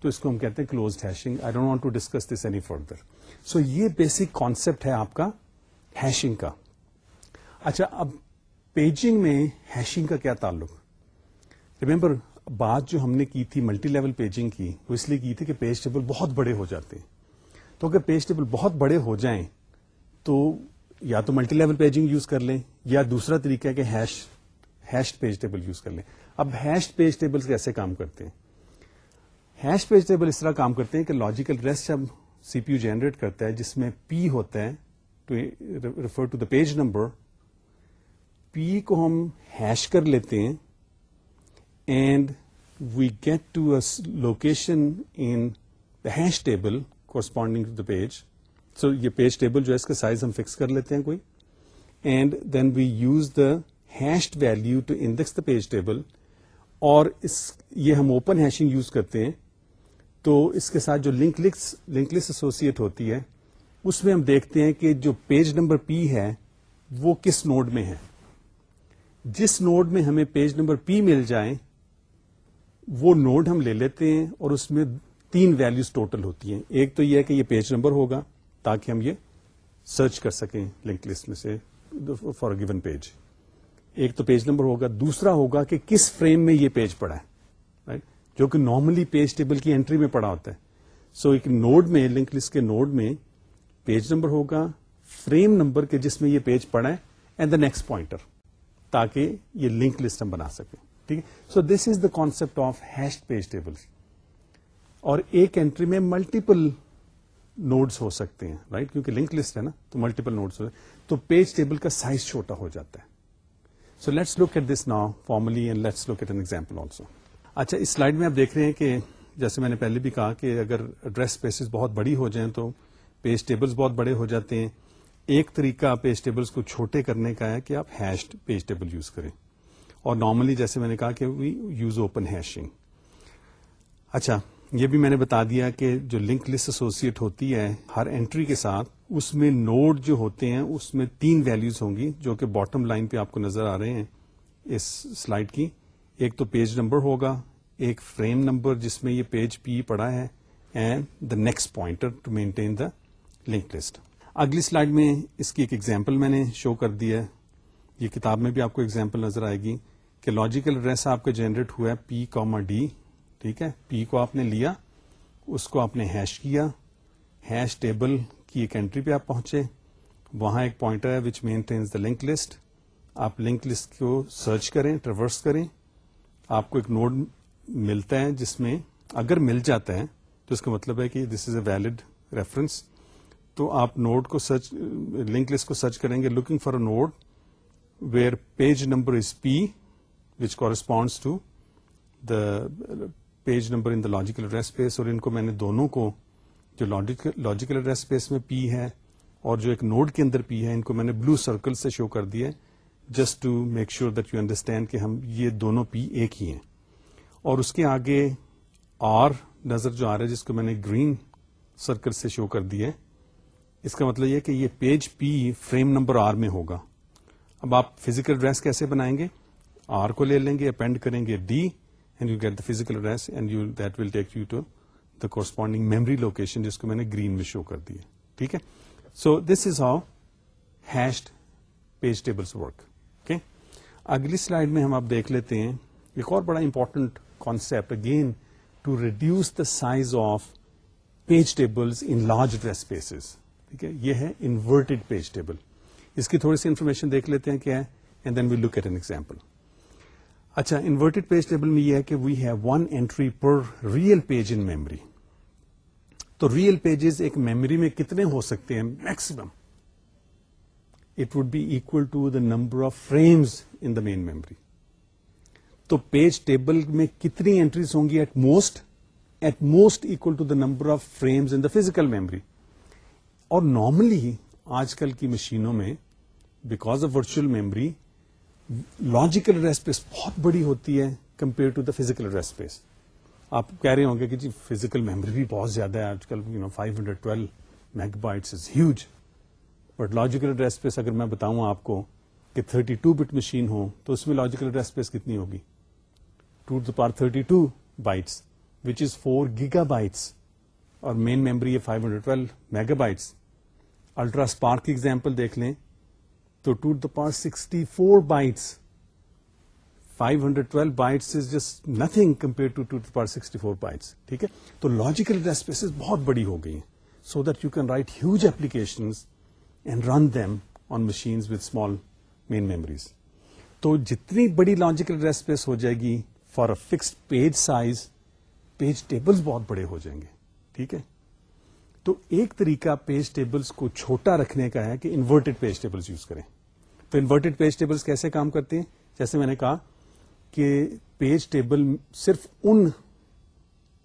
تو اس کو ہم کہتے ہیں closed hashing I don't want to discuss this any further so یہ بیسک کانسیپٹ ہے آپ کا ہیشنگ کا۔ اچھا اب پیجنگ میں ہیشنگ کا کیا تعلق؟ ریمبر بات جو ہم نے کی تھی ملٹی لیول پیجنگ کی، وہ اس لیے کی تھی کہ پیج ٹیبل بہت بڑے ہو جاتے ہیں۔ تو اگر پیج ٹیبل بہت بڑے ہو جائیں، تو یا تو ملٹی لیول پیجنگ یوز کر لیں، یا دوسرا طریقہ ہے کہ hash hash page table use کر لیں۔ اب ہیش پیج ٹیبل کیسے کام کرتے ہیں؟ ہیش پیج ٹیبل اس طرح کام کرتے ہیں کہ لاجیکل ریسٹ جب سی پی یو جنریٹ کرتا ہے، جس میں پی ہوتا ہے refer to the page number P کو ہم ہیش کر لیتے ہیں and we get to a location in the hash table corresponding to the page so یہ پیج ٹیبل جو ہے اس کا سائز ہم فکس کر لیتے ہیں کوئی. And then we use the hashed value to index the page table اور اس یہ ہم اوپن ہیشنگ یوز کرتے ہیں. تو اس کے ساتھ جو link list link list associate ہوتی ہے، اس میں ہم دیکھتے ہیں کہ جو پیج نمبر پی ہے، وہ کس نوڈ میں ہے۔ جس نوڈ میں ہمیں پیج نمبر پی مل جائے وہ نوڈ ہم لے لیتے ہیں اور اس میں تین ویلوز ٹوٹل ہوتی ہیں۔ ایک تو یہ ہے کہ یہ پیج نمبر ہوگا تاکہ ہم یہ سرچ کر سکیں لنک لسٹ میں سے فار گیون پیج ایک تو پیج نمبر ہوگا، دوسرا ہوگا کہ کس فریم میں یہ پیج پڑا ہے، right? جو کہ نارملی پیج ٹیبل کی انٹری میں پڑا ہوتا ہے۔ سو so ایک نوڈ میں لنک لسٹ کے نوڈ میں پیج نمبر ہوگا فریم نمبر کے جس میں یہ پیج پڑا ہے اینڈ دا نیکسٹ پوائنٹر تاکہ یہ لنک لسٹ ہم بنا سکیں۔ ٹھیک ہے؟ So this is the concept of hash page table اور ایک اینٹری میں ملٹیپل نوڈس ہو سکتے ہیں رائٹ کیونکہ لنک لسٹ ہے نا، تو ملٹیپل نوڈس ہو تو پیج ٹیبل کا سائز چھوٹا ہو جاتا ہے۔ So let's look at this now formally and let's look at an example also اچھا اس سلائڈ میں آپ دیکھ رہے ہیں کہ جیسے میں نے پہلے بھی کہا کہ اگر ایڈریس اسپیسیز بہت بڑی ہو جائیں تو پیج ٹیبلز بہت بڑے ہو جاتے ہیں۔ ایک طریقہ پیج ٹیبلز کو چھوٹے کرنے کا ہے کہ آپ ہیشڈ پیج ٹیبل یوز کریں۔ اور نارملی جیسے میں نے کہا کہ وی یوز اوپن ہیشنگ اچھا یہ بھی میں نے بتا دیا کہ جو لنک لسٹ ایسوسیٹ ہوتی ہے ہر انٹری کے ساتھ، اس میں نوڈ جو ہوتے ہیں، اس میں تین ویلوز ہوں گی جو کہ باٹم لائن پہ آپ کو نظر آ رہے ہیں اس سلائڈ کی۔ ایک تو پیج نمبر ہوگا، ایک فریم نمبر جس میں یہ پیج پی پڑا ہے and the next pointer to maintain the link list اگلی سلائڈ میں اس کی ایک ایگزامپل میں نے شو کر دی ہے۔ یہ کتاب میں بھی آپ کو ایگزامپل نظر آئے گی کہ لاجیکل ایڈریس آپ کا جنریٹ ہوا ہے پی کاما ڈی ٹھیک ہے؟ پی کو آپ نے لیا، اس کو آپ نے ہیش کیا۔ ہیش ٹیبل کی ایک اینٹری پہ آپ پہنچے۔ وہاں ایک پوائنٹر ہے which maintains the link list آپ لنک لسٹ کو سرچ کریں ٹریورس کریں۔ آپ کو ایک نوڈ ملتا ہے جس میں اگر مل جاتا ہے تو اس کا مطلب ہے کہ this is a valid reference تو آپ نوڈ کو سرچ لنک لسٹ کو سرچ کریں گے. Looking for a node where page number is P which corresponds to the page number in the logical address space اور ان کو میں نے دونوں کو جو لاجیکل ایڈریس اسپیس میں پی ہے اور جو ایک نوڈ کے اندر پی ہے، ان کو میں نے بلو سرکل سے شو کر دیا just to make sure that you understand کہ ہم یہ دونوں پی ایک ہی ہیں۔ اور اس کے آگے آر نظر جو آ رہا ہے، جس کو میں نے گرین سرکل سے شو کر دیا اس کا مطلب یہ کہ یہ page P frame number R میں ہوگا۔ اب آپ فزیکل ایڈریس کیسے بنائیں گے؟ آر کو لے لیں گے اپینڈ کریں گے D and you get the physical address and you that will take you to the corresponding memory location جس کو میں نے گرین میں شو کر دیا ٹھیک ہے؟ So this is how hashed page tables work okay اگلی سلائڈ میں ہم آپ دیکھ لیتے ہیں۔ ایک اور بڑا important concept again to reduce the size of page tables in large address spaces ٹھیک ہے، یہ ہے انورٹیڈ پیج ٹیبل اس کی تھوڑی سی انفارمیشن دیکھ لیتے ہیں کیا ہے and then we look at an example اچھا انورٹیڈ پیج ٹیبل میں یہ ہے کہ we have one entry per real page in memory تو ریئل پیجز ایک میموری میں کتنے ہو سکتے ہیں؟ Maximum it would be equal to the number of frames in the main memory تو پیج ٹیبل میں کتنی اینٹریز ہوں گی at most at most equal to the number of frames in the physical memory اور normally آج کل کی مشینوں میں because of virtual memory logical address space بہت بڑی ہوتی ہے compare to the physical address space آپ کہہ رہے ہوں گے کہ جی فزیکل میموری بھی بہت زیادہ ہے آج کل you know five hundred twelve megabytes is huge but logical address space اگر میں بتاؤں آپ کو کہ تھرٹی ٹو بٹ مشین ہو تو اس میں لاجیکل ایڈریس اسپیس کتنی ہوگی؟ Two the power thirty two bytes which is four gigabytes اور مین میموری ہے five hundred twelve megabytes UltraSPARC کی ایگزامپل دیکھ لیں تو two the power sixty four bytes five hundred twelve bytes is just nothing compare to two power sixty four bytes ٹھیک ہے؟ تو logical ڈیسپیسز بہت بڑی ہو گئی ہیں so that you can write huge application and run them on machine with small main memories تو جتنی بڑی لاجیکل ڈیسپیس ہو جائے گی for a fixed page size page tables بہت بڑے ہو جائیں گے. ٹھیک ہے؟ تو ایک طریقہ پیج ٹیبلز کو چھوٹا رکھنے کا ہے کہ انورٹیڈ پیج ٹیبلز یوز کریں۔ تو انورٹیڈ پیج ٹیبلز کیسے کام کرتے ہیں؟ جیسے میں نے کہا کہ پیج ٹیبل صرف ان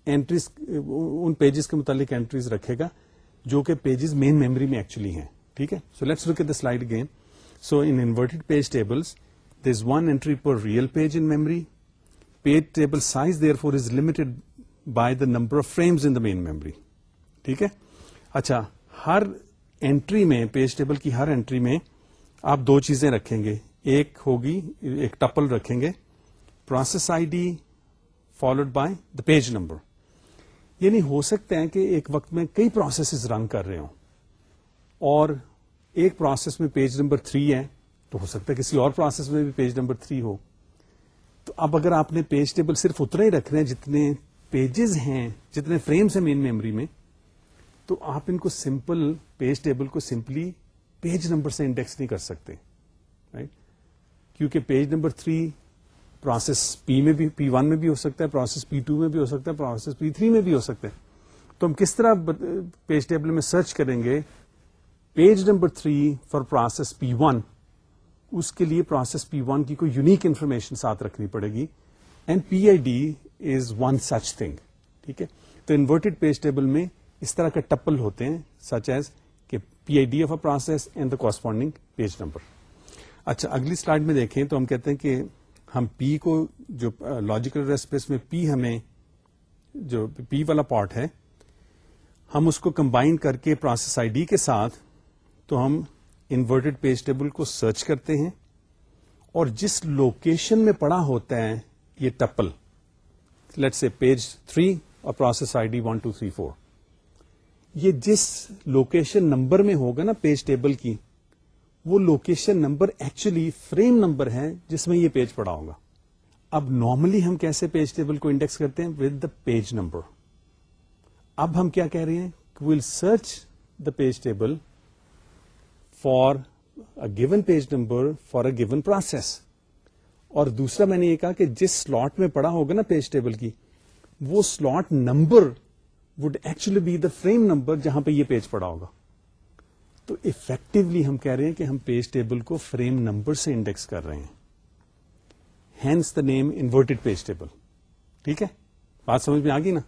اینٹریز ان پیجز کے متعلق اینٹریز رکھے گا جو کہ پیجز مین میموری میں ایکچولی ہیں۔ ٹھیک ہے؟ So let's look at the slide again so in page tables there is one entry per real page in memory page table size therefore is limited by the number of frames in the main memory ٹھیک ہے؟ اچھا ہر entry میں page table کی ہر entry میں آپ دو چیزیں رکھیں گے۔ ایک ہوگی، ایک ٹپل رکھیں گے۔ Process I D followed by the page number یعنی ہو سکتا ہے کہ ایک وقت میں کئی پروسیسز رن کر رہے ہوں۔ اور ایک پروسیس میں پیج نمبر تھری ہے، تو ہو سکتا ہے کسی اور پروسیس میں بھی پیج نمبر تھری ہو۔ تو اب اگر آپ نے پیج ٹیبل صرف اتنے ہی رکھ رہے ہیں جتنے پیجز ہیں، جتنے فریمس ہیں مین میموری میں، تو آپ ان کو سمپل پیج ٹیبل کو سمپلی پیج نمبر سے انڈیکس نہیں کر سکتے رائٹ کیونکہ page number three process P میں بھی پی ون میں بھی ہو سکتا ہے پروسیس پی ٹو میں بھی ہو سکتا ہے پروسیس پی تھری میں بھی ہو سکتا ہے۔ تو ہم کس طرح پیج ٹیبل میں سرچ کریں گے؟ Page number three for process P one اس کے لیے پروسیس پی ون کی کوئی یونیک انفارمیشن ساتھ رکھنی پڑے گی۔ And P I D is one such thing ٹھیک ہے؟ تو انورٹیڈ پیج ٹیبل میں اس طرح کے ٹپل ہوتے ہیں سچ ایز کہ P I D of a process and the corresponding page number اچھا اگلی سلائڈ میں دیکھیں تو ہم کہتے ہیں کہ ہم پی کو جو لاجیکل ریسپیس میں پی ہمیں جو پی والا پارٹ ہے، ہم اس کو کمبائن کر کے پروسیس آئی ڈی کے ساتھ تو ہم انورٹیڈ پیج ٹیبل کو سرچ کرتے ہیں اور جس لوکیشن میں پڑا ہوتا ہے یہ ٹپل لیٹ سے پیج تھری اور process ID one two three four four یہ جس لوکیشن نمبر میں ہوگا نا پیج ٹیبل کی، وہ location number actually frame number ہے جس میں یہ پیج پڑا ہوگا۔ اب نارملی ہم کیسے پیج ٹیبل کو انڈیکس کرتے ہیں؟ ود دا پیج نمبر اب ہم کیا کہہ رہے ہیں؟ Will search the page table for given page number for a given process اور دوسرا میں نے یہ کہا کہ جس سلاٹ میں پڑا ہوگا نا پیج ٹیبل کی، وہ slot number would actually be the frame number جہاں پہ یہ پیج پڑا ہوگا۔ تو افیکٹولی ہم کہہ رہے ہیں کہ ہم پیج ٹیبل کو فریم نمبر سے انڈیکس کر رہے ہیں۔ Hence the name inverted page table ٹھیک ہے؟ بات سمجھ میں آ گئی نا؟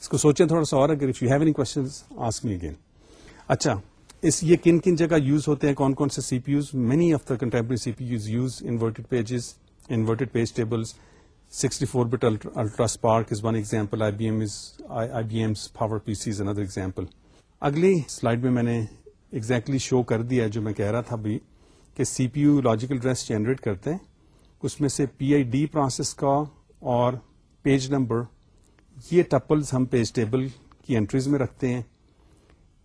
اس کو سوچیں تھوڑا سا اور، اگر if you have any question ask me again اچھا اس یہ کن کن جگہ یوز ہوتے ہیں؟ کون کون سے C P Us many of the contemporary C P Us use inverted pages inverted page tables sixty four bit UltraSPARC is one example I B M is I B M's power P C is another example اگلی slide میں میں نے exactly شو کر دیا جو میں کہہ رہا تھا ابھی کہ C P U logical address generate کرتے ہیں. اس میں سے پی آئی ڈی پروسیس کا اور پیج نمبر یہ ٹپلز ہم پیج ٹیبل کی انٹریز میں رکھتے ہیں.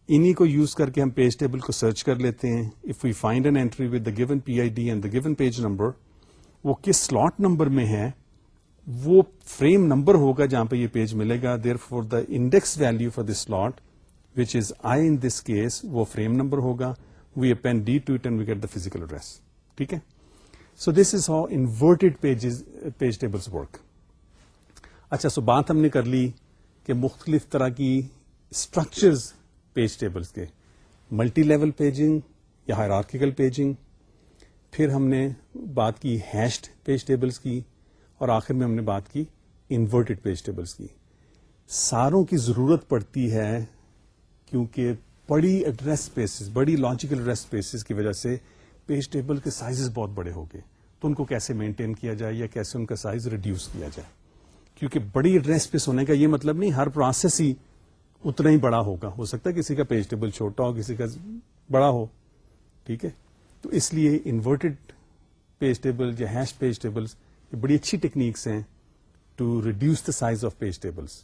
انہیں کو یوز کر کے ہم پیج ٹیبل کو سرچ کر لیتے ہیں. If we find an entry with the given P I D and the given page number وہ کس سلاٹ نمبر میں ہے، وہ فریم نمبر ہوگا جہاں پہ یہ پیج ملے گا۔ Therefore the index value for this slot which is I in this case وہ فریم نمبر ہوگا۔ We append to it and we get the physical address ٹھیک ہے؟ So this is how inverted pages page tables work اچھا so بات ہم نے کر لی کہ مختلف طرح کی اسٹرکچرز پیج ٹیبلس کے۔ ملٹی لیول پیجنگ یا ہائرارکیکل پیجنگ پھر ہم نے بات کی ہیشڈ پیج ٹیبلس کی اور آخر میں ہم نے بات کی انورٹیڈ پیج ٹیبلس کی۔ ساروں کی ضرورت پڑتی ہے کیونکہ بڑی ایڈریس اسپیسز بڑی لاجیکل ایڈریس اسپیسز کی وجہ سے پیج ٹیبل کے سائزز بہت بڑے ہو گئے۔ تو ان کو کیسے مینٹین کیا جائے یا کیسے ان کا سائز ریڈیوس کیا جائے؟ کیونکہ بڑی ایڈریس اسپیس ہونے کا یہ مطلب نہیں، ہر پروسیس ہی اتنا ہی بڑا ہوگا۔ ہو سکتا ہے کسی کا پیج ٹیبل چھوٹا ہو، کسی کا بڑا ہو، ٹھیک ہے؟ تو اس لیے انورٹیڈ پیج ٹیبل یا ہیش پیج ٹیبل یہ بڑی اچھی ٹیکنیکس ہیں to reduce the size of page tables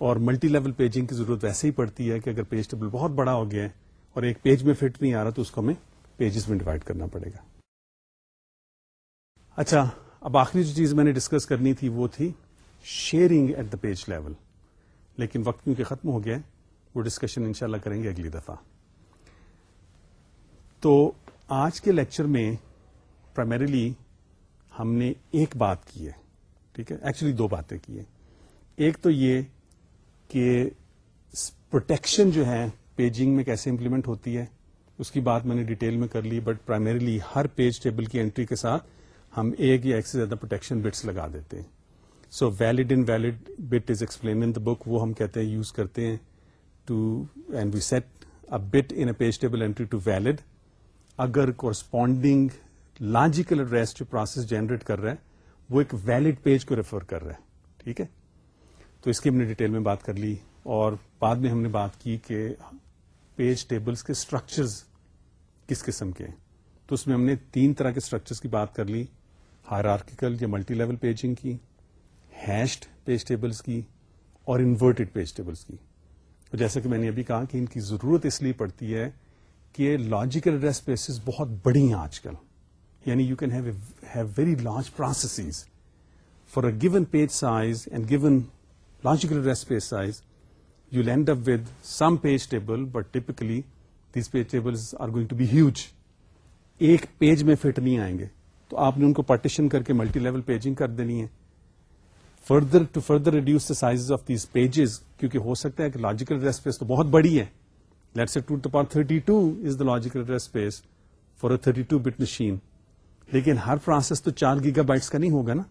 اور ملٹی لیول پیجنگ کی ضرورت ویسے ہی پڑتی ہے کہ اگر پیج ٹیبل بہت بڑا ہو گیا ہے اور ایک پیج میں فٹ نہیں آ رہا تو اس کو ہمیں پیجز میں ڈیوائڈ کرنا پڑے گا۔ اچھا اب آخری جو چیز میں نے ڈسکس کرنی تھی وہ تھی sharing at the page level لیکن وقت کیونکہ ختم ہو گیا ہے، وہ ڈسکشن انشاءاللہ کریں گے اگلی دفعہ۔ تو آج کے لیکچر میں پرائمریلی ہم نے ایک بات کی ہے، ٹھیک ہے؟ ایکچولی دو باتیں کی ہیں۔ ایک تو یہ کہ پروٹیکشن جو ہے پیجنگ میں کیسے امپلیمنٹ ہوتی ہے، اس کی بات میں نے ڈیٹیل میں کر لی بٹ پرائمریلی ہر پیج ٹیبل کی انٹری کے ساتھ ہم ایک یا ایک سے زیادہ پروٹیکشن بٹس لگا دیتے ہیں۔ So valid invalid bit is explain in the book وہ ہم کہتے ہیں یوز کرتے ہیں to and we set a bit in page table entry to valid اگر کورسپونڈنگ لاجیکل ایڈریس جو پروسیس جنریٹ کر رہا ہے وہ ایک ویلڈ پیج کو ریفر کر رہا ہے ٹھیک ہے؟ تو اس کی ہم نے ڈیٹیل میں بات کر لی اور بعد میں ہم نے بات کی کہ پیج ٹیبلز کے اسٹرکچرز کس قسم کے ہیں۔ تو اس میں ہم نے تین طرح کے اسٹرکچرز کی بات کر لی ہائرارکیکل یا ملٹی لیول پیجنگ کی ہیشڈ پیج ٹیبلز کی اور انورٹیڈ پیج ٹیبلز کی۔ جیسا کہ میں نے ابھی کہا کہ ان کی ضرورت اس لیے پڑتی ہے کہ لاجیکل ایڈریس پیسز بہت بڑی ہیں آج کل۔ یعنی you can have very large processes for a given page size and given logical address page size you land up with some page table but typically these page table are going to be huge ایک page میں fit نہیں آئیں گے۔ تو آپ نے ان کو partition کر کے ملٹی لیول پیجنگ کر دینی ہے۔ Further to further reduce the size of these pages کیونکہ ہو سکتا ہے کہ لاجیکل ایڈریس پیس تو بہت بڑی ہے۔ Let two power thirty two is the logical address space for a thirty two bit machine لیکن ہر پروسیس تو چار گیگا بائٹس کا نہیں ہوگا نا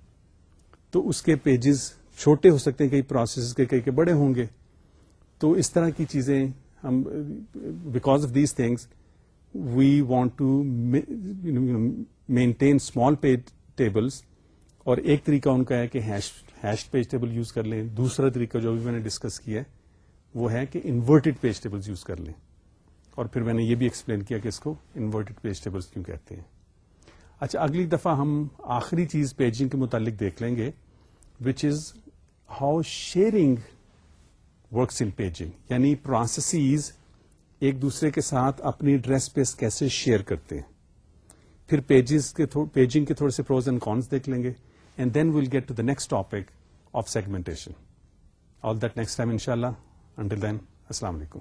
تو اس کے پیجز چھوٹے ہو سکتے ہیں، کئی پروسیس کے، کئی کے بڑے ہوں گے۔ تو اس طرح کی چیزیں ہم because of these things we want to maintain small page tables اور ایک طریقہ ان کا ہے کہ ہیش پیج ٹیبل یوز کر لیں۔ دوسرا طریقہ جو بھی میں نے ڈسکس کیا ہے وہ ہے کہ انورٹیڈ پیج یوز کر لیں۔ اور پھر میں نے یہ بھی ایکسپلین کیا کہ اس کو انورٹیڈ پیج کیوں کہتے ہیں۔ اچھا اگلی دفعہ ہم آخری چیز پیجنگ کے متعلق دیکھ لیں گے which is how sharing works in paging یعنی پروسیسز ایک دوسرے کے ساتھ اپنی ڈریس پیس کیسے شیئر کرتے ہیں۔ پھر پیجز کے پیجنگ کے تھوڑے سے پروز اینڈ کونس دیکھ لیں گے and then will get to the next topic of segmentation all that next time ان شاء اللہ انٹل دین السلام علیکم